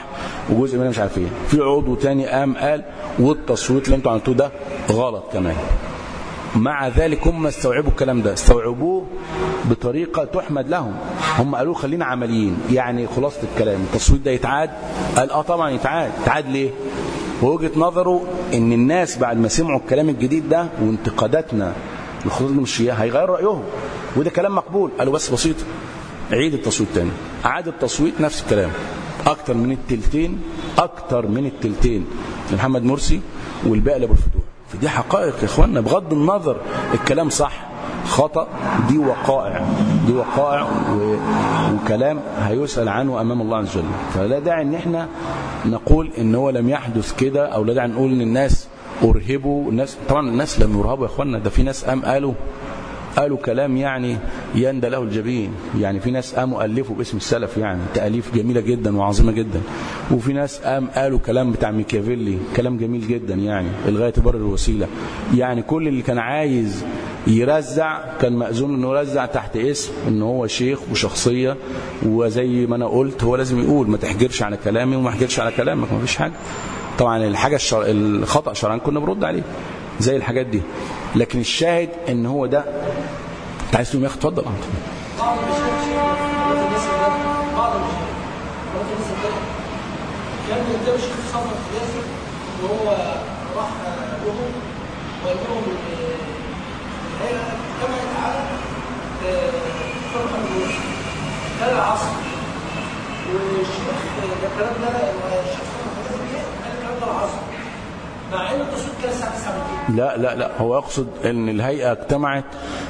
وجزء منها مش عارف إيه. في عضو تاني قام قال والتصويت اللي أنتوا عملتوه ده غلط كمان. مع ذلك هم استوعبوا الكلام ده استوعبوه بطريقة تحمد لهم. هم قالوا خلينا عمليين يعني خلاصة الكلام. التصويت ده يتعاد؟ قال آه طبعا يتعاد. يتعاد ليه؟ ووجهة نظره إن الناس بعد ما سمعوا الكلام الجديد ده وانتقاداتنا لخطوط الشيعة هيغيروا رأيهم. وده كلام مقبول. قالوا بس بسيط. عيد التصويت تاني. أعاد التصويت نفس الكلام. أكتر من التلتين. أكتر من التلتين. لمحمد مرسي والباقي لأبو الفتوح. فدي حقائق يا اخوانا بغض النظر الكلام صح خطأ دي وقائع. دي وقائع. وكلام هيسأل عنه أمام الله عز وجل. فلا داعي إن إحنا نقول إن هو لم يحدث كده أو لا داعي نقول إن الناس أرهبوا. الناس طبعا الناس لم يرهبوا يا اخوانا ده في ناس قام قالوا قالوا كلام يعني يندى له الجبين. يعني في ناس قاموا ألفوا باسم السلف يعني. تأليف جميلة جدا وعظيمة جدا. وفي ناس قام قالوا كلام بتاع ميكافيلي. كلام جميل جدا يعني. الغاية تبرر الوسيلة. يعني كل اللي كان عايز يرزع كان مأذون إنه يرزع تحت اسم ان هو شيخ وشخصية وزي ما أنا قلت هو لازم يقول ما تحجرش على كلامي وما تحجرش على كلامك ما فيش حاجة. طبعا الحاجة الشر... الخطأ شرعا كنا برد عليه زي الحاجات دي. لكن الشاهد إن هو ده. أنت عايز تقوم ياخد اتفضل. كان وهو راح لهم وقال لهم ان الهيئه اجتمعت على فرقه الوسط العصر. والشيخ ده الكلام ده الشيخ صفر قال الكلام ده العصر. مع ان التصويت كان الساعة 9 بالليل. لا لا لا. هو يقصد إن الهيئة اجتمعت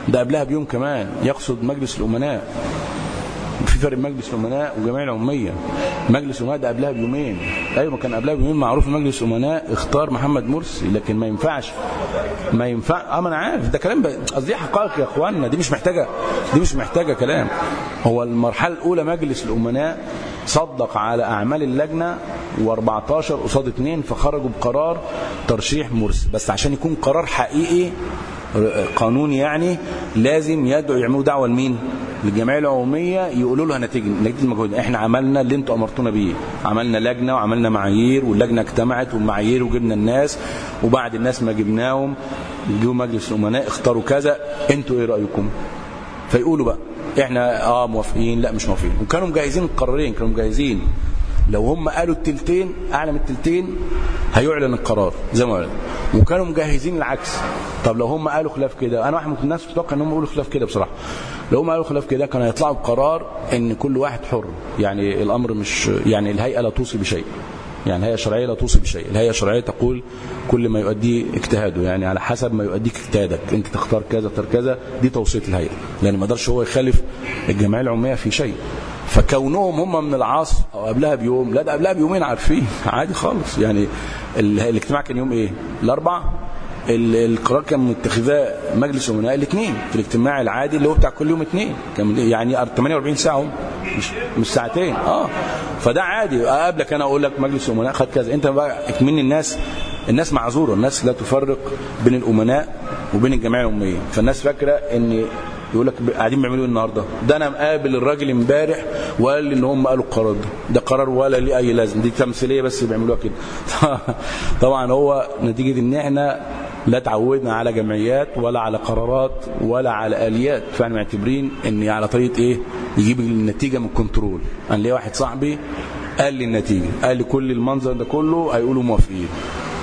ده قبلها بيوم كمان يقصد مجلس الأمناء. فرق مجلس الأمناء وجمعيه العمومية. مجلس الأمناء ده قبلها بيومين. أيوه كان قبلها بيومين معروف مجلس الأمناء اختار محمد مرسي لكن ما ينفعش. ما ينفع آه ما أنا عارف. ده كلام قصدي دي حقائق يا اخوانا دي مش محتاجه دي مش محتاجة كلام. هو المرحلة الأولى مجلس الأمناء صدق على أعمال اللجنة و14 قصاد 2 فخرجوا بقرار ترشيح مرسي. بس عشان يكون قرار حقيقي قانوني يعني لازم يدعوا يعملوا دعوة لمين؟ للجمعية العمومية يقولوا له نتيجة نتيجة المجهود. إحنا عملنا اللي أنتوا أمرتونا بيه. عملنا لجنة وعملنا معايير واللجنة اجتمعت والمعايير وجبنا الناس وبعد الناس ما جبناهم جه مجلس الأمناء اختاروا كذا. أنتوا إيه رأيكم؟ فيقولوا بقى إحنا آه موافقين لا مش موافقين. وكانوا مجهزين القرارين كانوا مجهزين. لو هم قالوا التلتين اعلى من التلتين هيعلن القرار زي ما قلنا وكانوا مجهزين العكس. طب لو هم قالوا خلاف كده أنا واحد من الناس متوقع إن هم يقولوا خلاف كده بصراحة. لو هم قالوا خلاف كده كانوا هيطلعوا بقرار إن كل واحد حر. يعني الأمر مش يعني الهيئة لا توصي بشيء. يعني الهيئة الشرعية لا توصي بشيء. الهيئة الشرعية تقول كل ما يؤديه اجتهاده. يعني على حسب ما يؤديك اجتهادك. أنت تختار كذا تختار كذا. دي توصية الهيئة. لأن ما قدرش هو يخالف الجمعية العمومية في شيء. فكونهم هم من العصر أو قبلها بيوم لا ده قبلها بيومين عارفين عادي خالص. يعني الاجتماع كان يوم إيه؟ الاربع القرار كان متخذاه مجلس أمناء الاثنين في الاجتماع العادي اللي هو بتاع كل يوم اثنين كان يعني 48 ساعة مش مش ساعتين. آه. فده عادي. اقابلك أنا أقول لك مجلس الامناء خد كذا. أنت بقى اكملني الناس. الناس معذورة. الناس لا تفرق بين الأمناء وبين الجمعيه العموميه فالناس فاكرة إن يقول لك قاعدين بيعملوا إيه النهارده؟ ده أنا مقابل الراجل امبارح وقال لي ان هم قالوا القرار ده ده قرار ولا ليه أي لازم. دي تمثيلية بس بيعملوها كده. *laughs* طبعا هو نتيجة إن إحنا لا تعودنا على جمعيات ولا على قرارات ولا على آليات. فإحنا معتبرين إن على طريقة إيه؟ يجيب النتيجة من كنترول أنا ليا واحد صاحبي قال لي النتيجة. قال لي كل المنظر ده كله هيقولوا موافقين.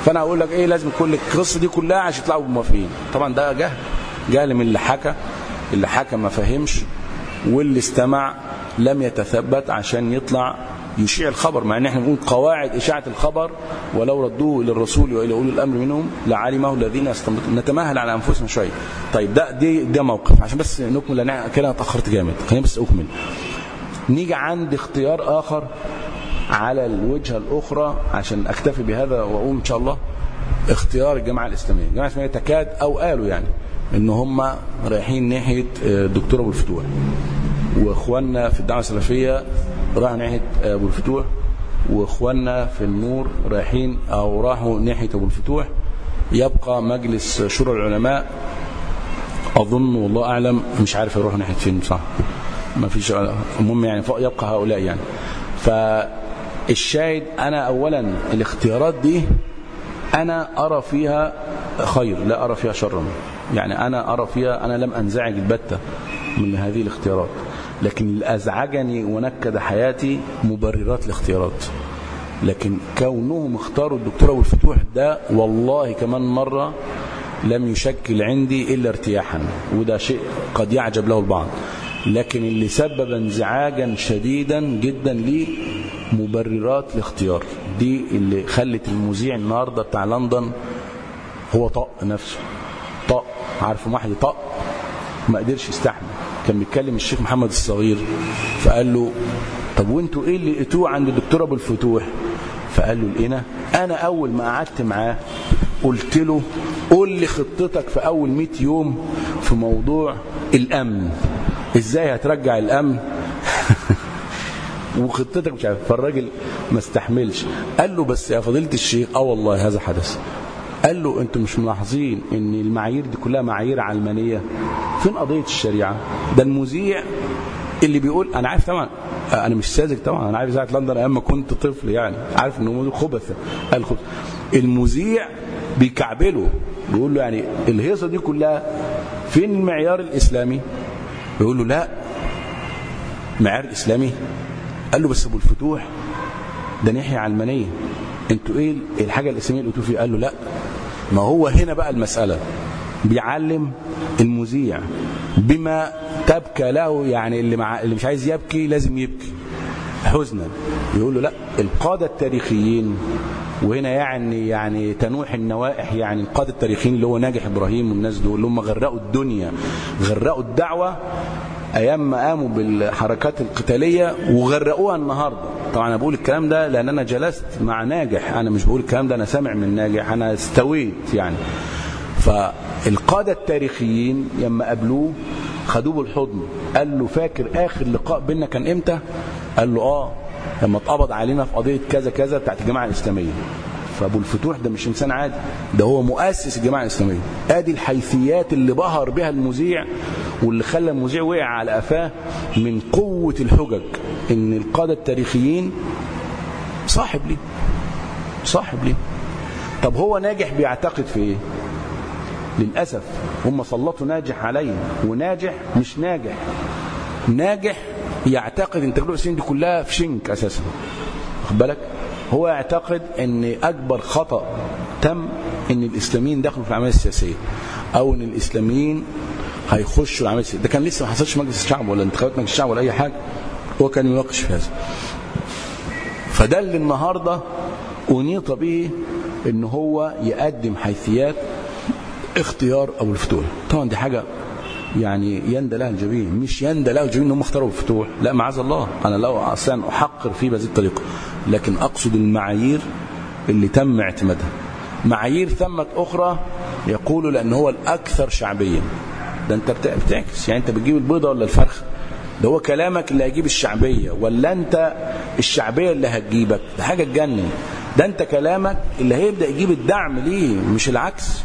فأنا أقول لك إيه؟ لازم كل القصة دي كلها عشان يطلعوا موافقين. طبعا ده جهل. جهل من اللي حكى. اللي حكى ما فهمش. واللي استمع لم يتثبت عشان يطلع يشيع الخبر مع إن إحنا بنقول قواعد إشاعة الخبر ولو ردوه إلى الرسول وإلى أولي الأمر منهم لعلمه الذين يستنبطون نتمهل على أنفسنا شوية. طيب ده دي ده موقف. عشان بس نكمل لأن كده اتأخرت جامد. خليني بس أكمل. نيجي عند اختيار آخر على الوجهة الأخرى عشان أكتفي بهذا وأقوم إن شاء الله. اختيار الجماعة الإسلامية. الجماعة الإسلامية تكاد أو قالوا يعني إن هم رايحين ناحية الدكتور أبو الفتوح. وإخواننا في الدعوة السلفية راحوا ناحية أبو الفتوح. وإخواننا في النور رايحين أو راحوا ناحية أبو الفتوح. يبقى مجلس شورى العلماء. أظن والله أعلم مش عارف يروحوا ناحية فين صح ما فيش المهم يعني يبقى هؤلاء يعني. فالشاهد أنا اولا الاختيارات دي أنا أرى فيها خير لا أرى فيها شرا يعني أنا أرى فيها أنا لم أنزعج البتة من هذه الاختيارات لكن اللي ازعجني ونكد حياتي مبررات الاختيارات. لكن كونهم اختاروا الدكتور ابو الفتوح ده والله كمان مرة لم يشكل عندي إلا ارتياحا وده شيء قد يعجب له البعض. لكن اللي سبب انزعاجا شديدا جدا لي مبررات الاختيار. دي اللي خلت المذيع النهارده بتاع لندن هو طق نفسه. طق عارف واحد طق ما قدرش يستحمل. كان بيتكلم الشيخ محمد الصغير فقال له طب وأنتوا إيه اللي لقيتوه عند الدكتور أبو الفتوح؟ فقال له لقينا أنا أول ما قعدت معاه قلت له قول لي خطتك في أول 100 يوم في موضوع الأمن. إزاي هترجع الأمن؟ *laughs* وخطتك مش عارف. فالراجل ما استحملش. قال له بس يا فضيلة الشيخ آه والله هذا حدث. قال له أنتم مش ملاحظين ان المعايير دي كلها معايير علمانية؟ فين قضية الشريعة؟ ده المذيع اللي بيقول أنا عارف طبعا أنا مش ساذج طبعا أنا عارف اذاعه لندن أيام ما كنت طفل يعني عارف انه خبث قال خبث. المذيع بيكعبله بيقول له يعني الهيصة دي كلها فين المعيار الإسلامي؟ بيقول له لا. معيار إسلامي. قال له بس أبو الفتوح ده ناحية علمانية. أنتوا إيه الحاجة الإسلامية اللي قلتوا فيها؟ قال له لا. ما هو هنا بقى المسألة. بيعلم المذيع بما تبكى له يعني اللي مع اللي مش عايز يبكي لازم يبكي. حزنا. يقول له لا القادة التاريخيين وهنا يعني يعني تنوح النوائح يعني القادة التاريخيين اللي هو ناجح إبراهيم والناس دول اللي هم غرقوا الدنيا غرقوا الدعوة أيام ما قاموا بالحركات القتالية وغرقوها النهارده. طبعا أنا بقول الكلام ده لأن أنا جلست مع ناجح. أنا مش بقول الكلام ده أنا سامع من ناجح أنا استويت يعني. فالقادة التاريخيين لما قابلوه خدوه بالحضن قال له فاكر آخر لقاء بينا كان إمتى؟ قال له آه لما اتقبض علينا في قضية كذا كذا بتاعت الجماعة الإسلامية. فابو الفتوح ده مش إنسان عادي ده هو مؤسس الجماعة الإسلامية. آدي الحيثيات اللي بهر بها المذيع واللي خلى المذيع وقع على قفاه من قوة الحجج إن القادة التاريخيين صاحب ليه؟ صاحب ليه؟ طب هو ناجح بيعتقد في إيه؟ للأسف هم سلطوا ناجح عليه وناجح مش ناجح. ناجح يعتقد إن تجربة السنين دي كلها في شنك أساسا. واخد بالك؟ هو يعتقد إن أكبر خطأ تم إن الإسلاميين دخلوا في العملية السياسية أو إن الإسلاميين هيخشوا العملية السياسية. ده كان لسه ما حصلش مجلس الشعب ولا انتخابات مجلس الشعب ولا أي حاجة. هو كان يناقش في هذا. فده اللي النهارده انيط به إن هو يقدم حيثيات اختيار أبو الفتوح. طبعا دي حاجة يعني يندى لها الجبين. مش يندى لها الجبين إن هم اختاروا الفتوح. لا معاذ الله. أنا لو أصلا أحقر فيه بهذه الطريقة. لكن أقصد المعايير اللي تم اعتمادها. معايير ثمت أخرى يقولوا لأن هو الأكثر شعبيا. ده أنت بتعكس. يعني أنت بتجيب البيضة ولا الفرخة؟ ده هو كلامك اللي هيجيب الشعبية. ولا أنت الشعبية اللي هتجيبك؟ ده حاجة تجنن. ده أنت كلامك اللي هيبدأ يجيب الدعم ليه مش العكس.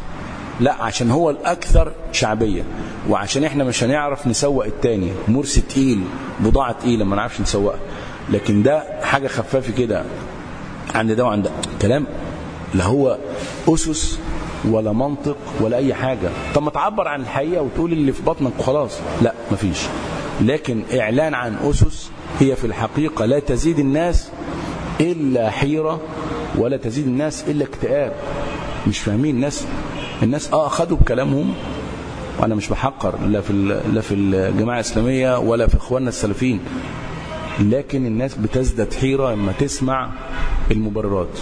لا عشان هو الأكثر شعبية. وعشان إحنا مش هنعرف نسوق التاني. مرسي تقيل بضاعة تقيلة ما نعرفش نسوقها. لكن ده حاجة خفافة كده. عند ده وعند ده كلام. لا هو أسس ولا منطق ولا أي حاجة. طب ما تعبر عن الحقيقة وتقول اللي في بطنك وخلاص. لا مفيش لكن إعلان عن أسس هي في الحقيقة لا تزيد الناس إلا حيرة ولا تزيد الناس إلا اكتئاب. مش فاهمين الناس. الناس آه أخذوا بكلامهم. وأنا مش بحقر. لا في لا في الجماعة الإسلامية ولا في إخواننا السلفيين. لكن الناس بتزداد حيرة لما تسمع المبررات.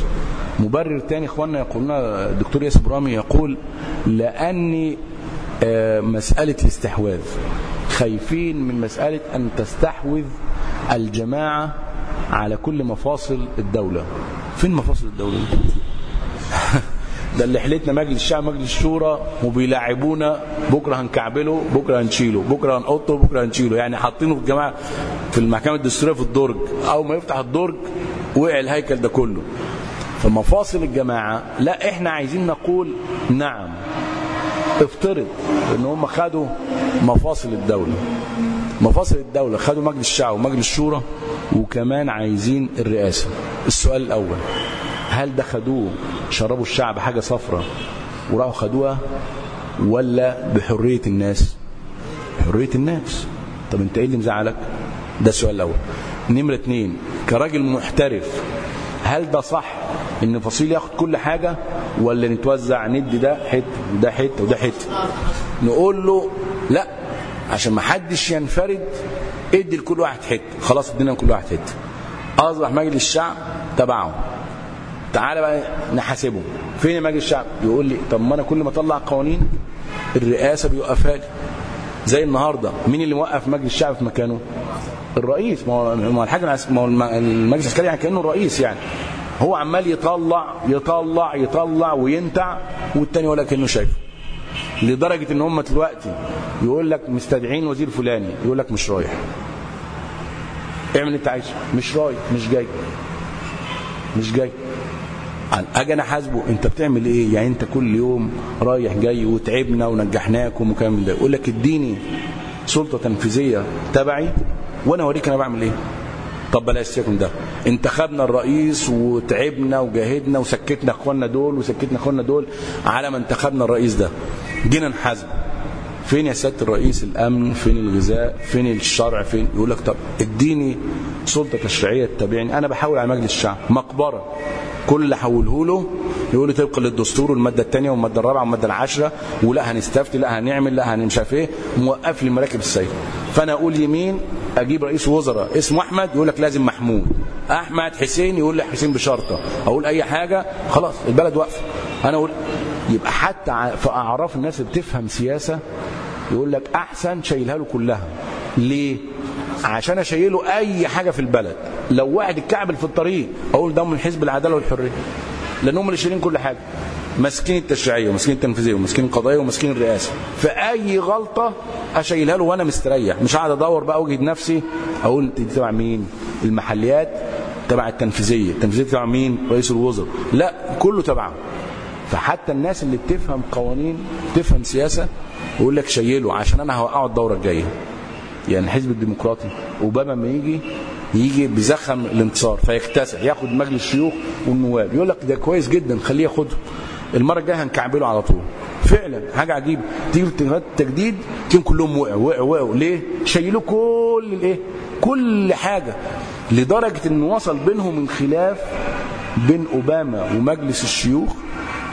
مبرر تاني إخواننا يقولون الدكتور ياسر برامي يقول لأني مسألة الاستحواذ. خايفين من مسألة أن تستحوذ الجماعة على كل مفاصل الدولة. فين مفاصل الدولة؟ ده اللي حلتنا مجلس الشعب مجلس الشورى وبيلاعبونا. بكرة هنكعبله بكرة هنشيله. بكرة هنحطه بكرة هنشيله. يعني حاطينه في الجماعه في المحكمة الدستورية في الدرج. أول ما يفتح الدرج وقع الهيكل ده كله. فمفاصل الجماعة لا إحنا عايزين نقول نعم. افترض إن هم خدوا مفاصل الدولة. مفاصل الدولة خدوا مجلس الشعب ومجلس الشورى وكمان عايزين الرئاسة. السؤال الأول. هل ده خدوه شربوا الشعب حاجة صفرة وراحوا خدوها ولا بحرية الناس؟ بحرية الناس. طب انت إيه اللي مزعلك؟ ده السؤال الأول. نمرة اتنين كراجل محترف هل ده صح إن فصيل ياخد كل حاجة ولا نتوزع ندي ده حتة وده حتة وده حتة نقول له لا عشان ما حدش ينفرد ادي لكل واحد حتة خلاص ادينا لكل واحد حتة اصبح مجلس الشعب تبعه. تعالى بقى نحاسبه فين مجلس الشعب؟ يقول لي طب ما أنا كل ما أطلع قوانين الرئاسة بيوقفها لي زي النهارده مين اللي موقف مجلس الشعب في مكانه؟ الرئيس. ما هو ما هو الحاج العس- ما هو الم- المجلس العسكري يعني كأنه الرئيس يعني. هو عمال يطلع يطلع يطلع وينتع والتاني ولا كأنه شايفه. لدرجة إن هم دلوقتي يقول لك مستدعين وزير فلاني يقول لك مش رايح. اعمل أنت عايزه. مش رايح مش جاي. مش جاي. أجي أنا حاسبه أنت بتعمل إيه؟ يعني أنت كل يوم رايح جاي وتعبنا ونجحناكم وكلام من ده. يقول لك اديني سلطة تنفيذية تبعي وأنا أوريك أنا بعمل إيه. طب بلاش سيكم ده. انتخبنا الرئيس وتعبنا وجاهدنا وسكتنا إخواننا دول وسكتنا إخواننا دول على ما انتخبنا الرئيس ده. جينا نحاسبه فين يا سيادة الرئيس الأمن؟ فين الغذاء؟ فين الشرع؟ فين؟ يقول لك طب اديني سلطة تشريعية تتابعني أنا بحاول على مجلس الشعب مقبرة. كل اللي حوله له يقول لي طبقا للدستور والمادة الثانية والمادة الرابعة والمادة العاشرة ولا هنستفتي لا هنعمل لا هن مش عارف إيه موقف لي مراكب السير فأنا أقول يمين أجيب رئيس وزراء اسمه أحمد يقول لك لازم محمود. أحمد حسين يقول لي حسين بشرطة. أقول أي حاجة خلاص البلد واقفة. أنا أقول يبقى حتى في أعراف الناس بتفهم سياسة يقول لك أحسن شايلها له كلها. ليه؟ عشان أشيله أي حاجة في البلد. لو واحد اتكعبل في الطريق أقول ده من حزب العدالة والحرية. لأن هم اللي شايلين كل حاجة. ماسكين التشريعية وماسكين التنفيذية وماسكين القضايا وماسكين الرئاسة. فاي غلطة أشيلها له وأنا مستريح. مش قاعد أدور بقى اوجد نفسي. أقول دي تبع مين؟ المحليات؟ تبع التنفيذية. التنفيذية تبع مين؟ رئيس الوزراء. لا كله تبعه فحتى الناس اللي بتفهم قوانين تفهم سياسة يقول لك شيله عشان أنا هوقعه الدورة الجاية. يعني الحزب الديمقراطي أوباما لما يجي يجي بيزخم الانتصار فيكتسح ياخد مجلس الشيوخ والنواب. يقول لك ده كويس جدا خليه ياخده المرة الجاية هنكعبله على طول. فعلا حاجة عجيبه تيجي انتخابات التجديد تلاقيهم كلهم وقعوا وقعوا وقعوا. ليه؟ شيلوا كل الايه؟ كل حاجة. لدرجة إن وصل بينهم انخلاف بين أوباما ومجلس الشيوخ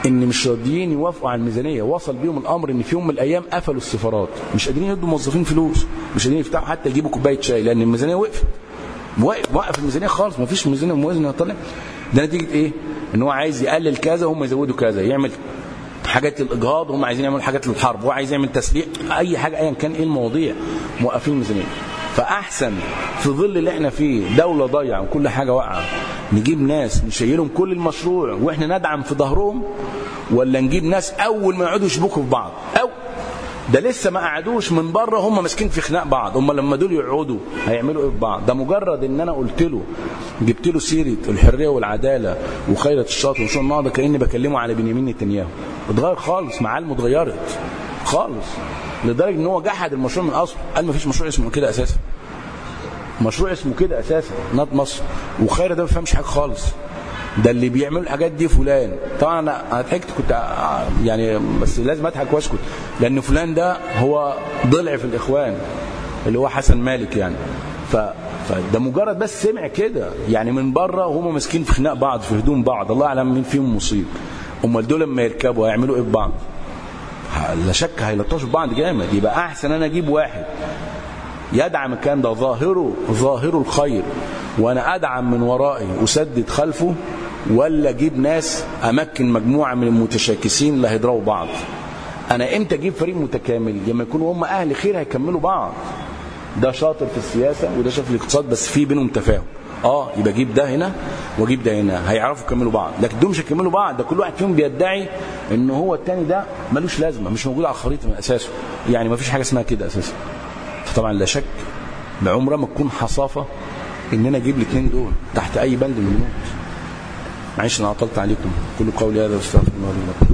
إن مش راضيين يوافقوا على الميزانية. وصل بيهم الأمر إن في يوم من الأيام قفلوا السفارات. مش قادرين يدوا موظفين فلوس. مش قادرين يفتحوا حتى يجيبوا كوباية شاي لأن الميزانية وقفت. وقف الميزانية خالص. ما فيش ميزانية موازنة طالع ده نتيجة إيه؟ إن هو عايز يقلل كذا وهم يزودوا كذا. يعمل حاجات الإجهاض هم عايزين يعملوا حاجات للحرب. هو عايز يعمل تسليق أي حاجة ايا كان إيه المواضيع؟ موقفين الميزانية. فأحسن في ظل اللي إحنا فيه. دولة ضايعة وكل حاجة واقعة. نجيب ناس نشيلهم كل المشروع وإحنا ندعم في ظهرهم ولا نجيب ناس أول ما يقعدوا يشبكوا في بعض؟ أو ده لسه ما قعدوش من بره هم ماسكين في خناق بعض. هم لما دول يقعدوا هيعملوا إيه في بعض؟ ده مجرد إن أنا قلت له جبت له سيرة الحرية والعدالة وخيرة الشاطئ وشو النهضة كأني بكلمه على بنيامين نتنياهو. اتغير خالص معالمه اتغيرت خالص. لدرجة إن هو جحد المشروع من اصله قال ما فيش مشروع اسمه كده أساسا. مشروع اسمه كده أساسا ناد مصر. وخير ده ما بيفهمش حاجة خالص. ده اللي بيعملوا الحاجات دي فلان. طبعا أنا ضحكت كنت يعني بس لازم أضحك وأسكت. لأن فلان ده هو ضلع في الإخوان اللي هو حسن مالك يعني. ف فده مجرد بس سمع كده. يعني من بره وهم ماسكين في خناق بعض في هدوم بعض. الله أعلم مين فيهم مصيب. أمال دول لما يركبوا هيعملوا إيه في بعض ه- لا شك هيلطشوا في بعض جامد. يبقى أحسن أنا أجيب واحد. يدعم الكلام ده ظاهره ظاهره الخير. وأنا أدعم من ورائي أسدد خلفه ولا أجيب ناس أمكن مجموعة من المتشاكسين اللي هيضربوا بعض. أنا إمتى أجيب فريق متكامل؟ لما يكونوا هم أهل خير هيكملوا بعض. ده شاطر في السياسة وده شاطر في الاقتصاد بس في بينهم تفاهم. آه يبقى أجيب ده هنا واجيب ده هنا. هيعرفوا يكملوا بعض. لكن دول مش هيكملوا بعض. ده كل واحد فيهم بيدعي إن هو التاني ده ملوش لازمة مش موجود على الخريطة من أساسه. يعني ما فيش حاجة اسمها كده أساسا. فطبعا لا شك بعمرها ما تكون حصافة ان أنا أجيب الاثنين دول تحت أي بند من الموت. معلش أنا عطلت عليكم. كل قولي هذا واستغفر الله لي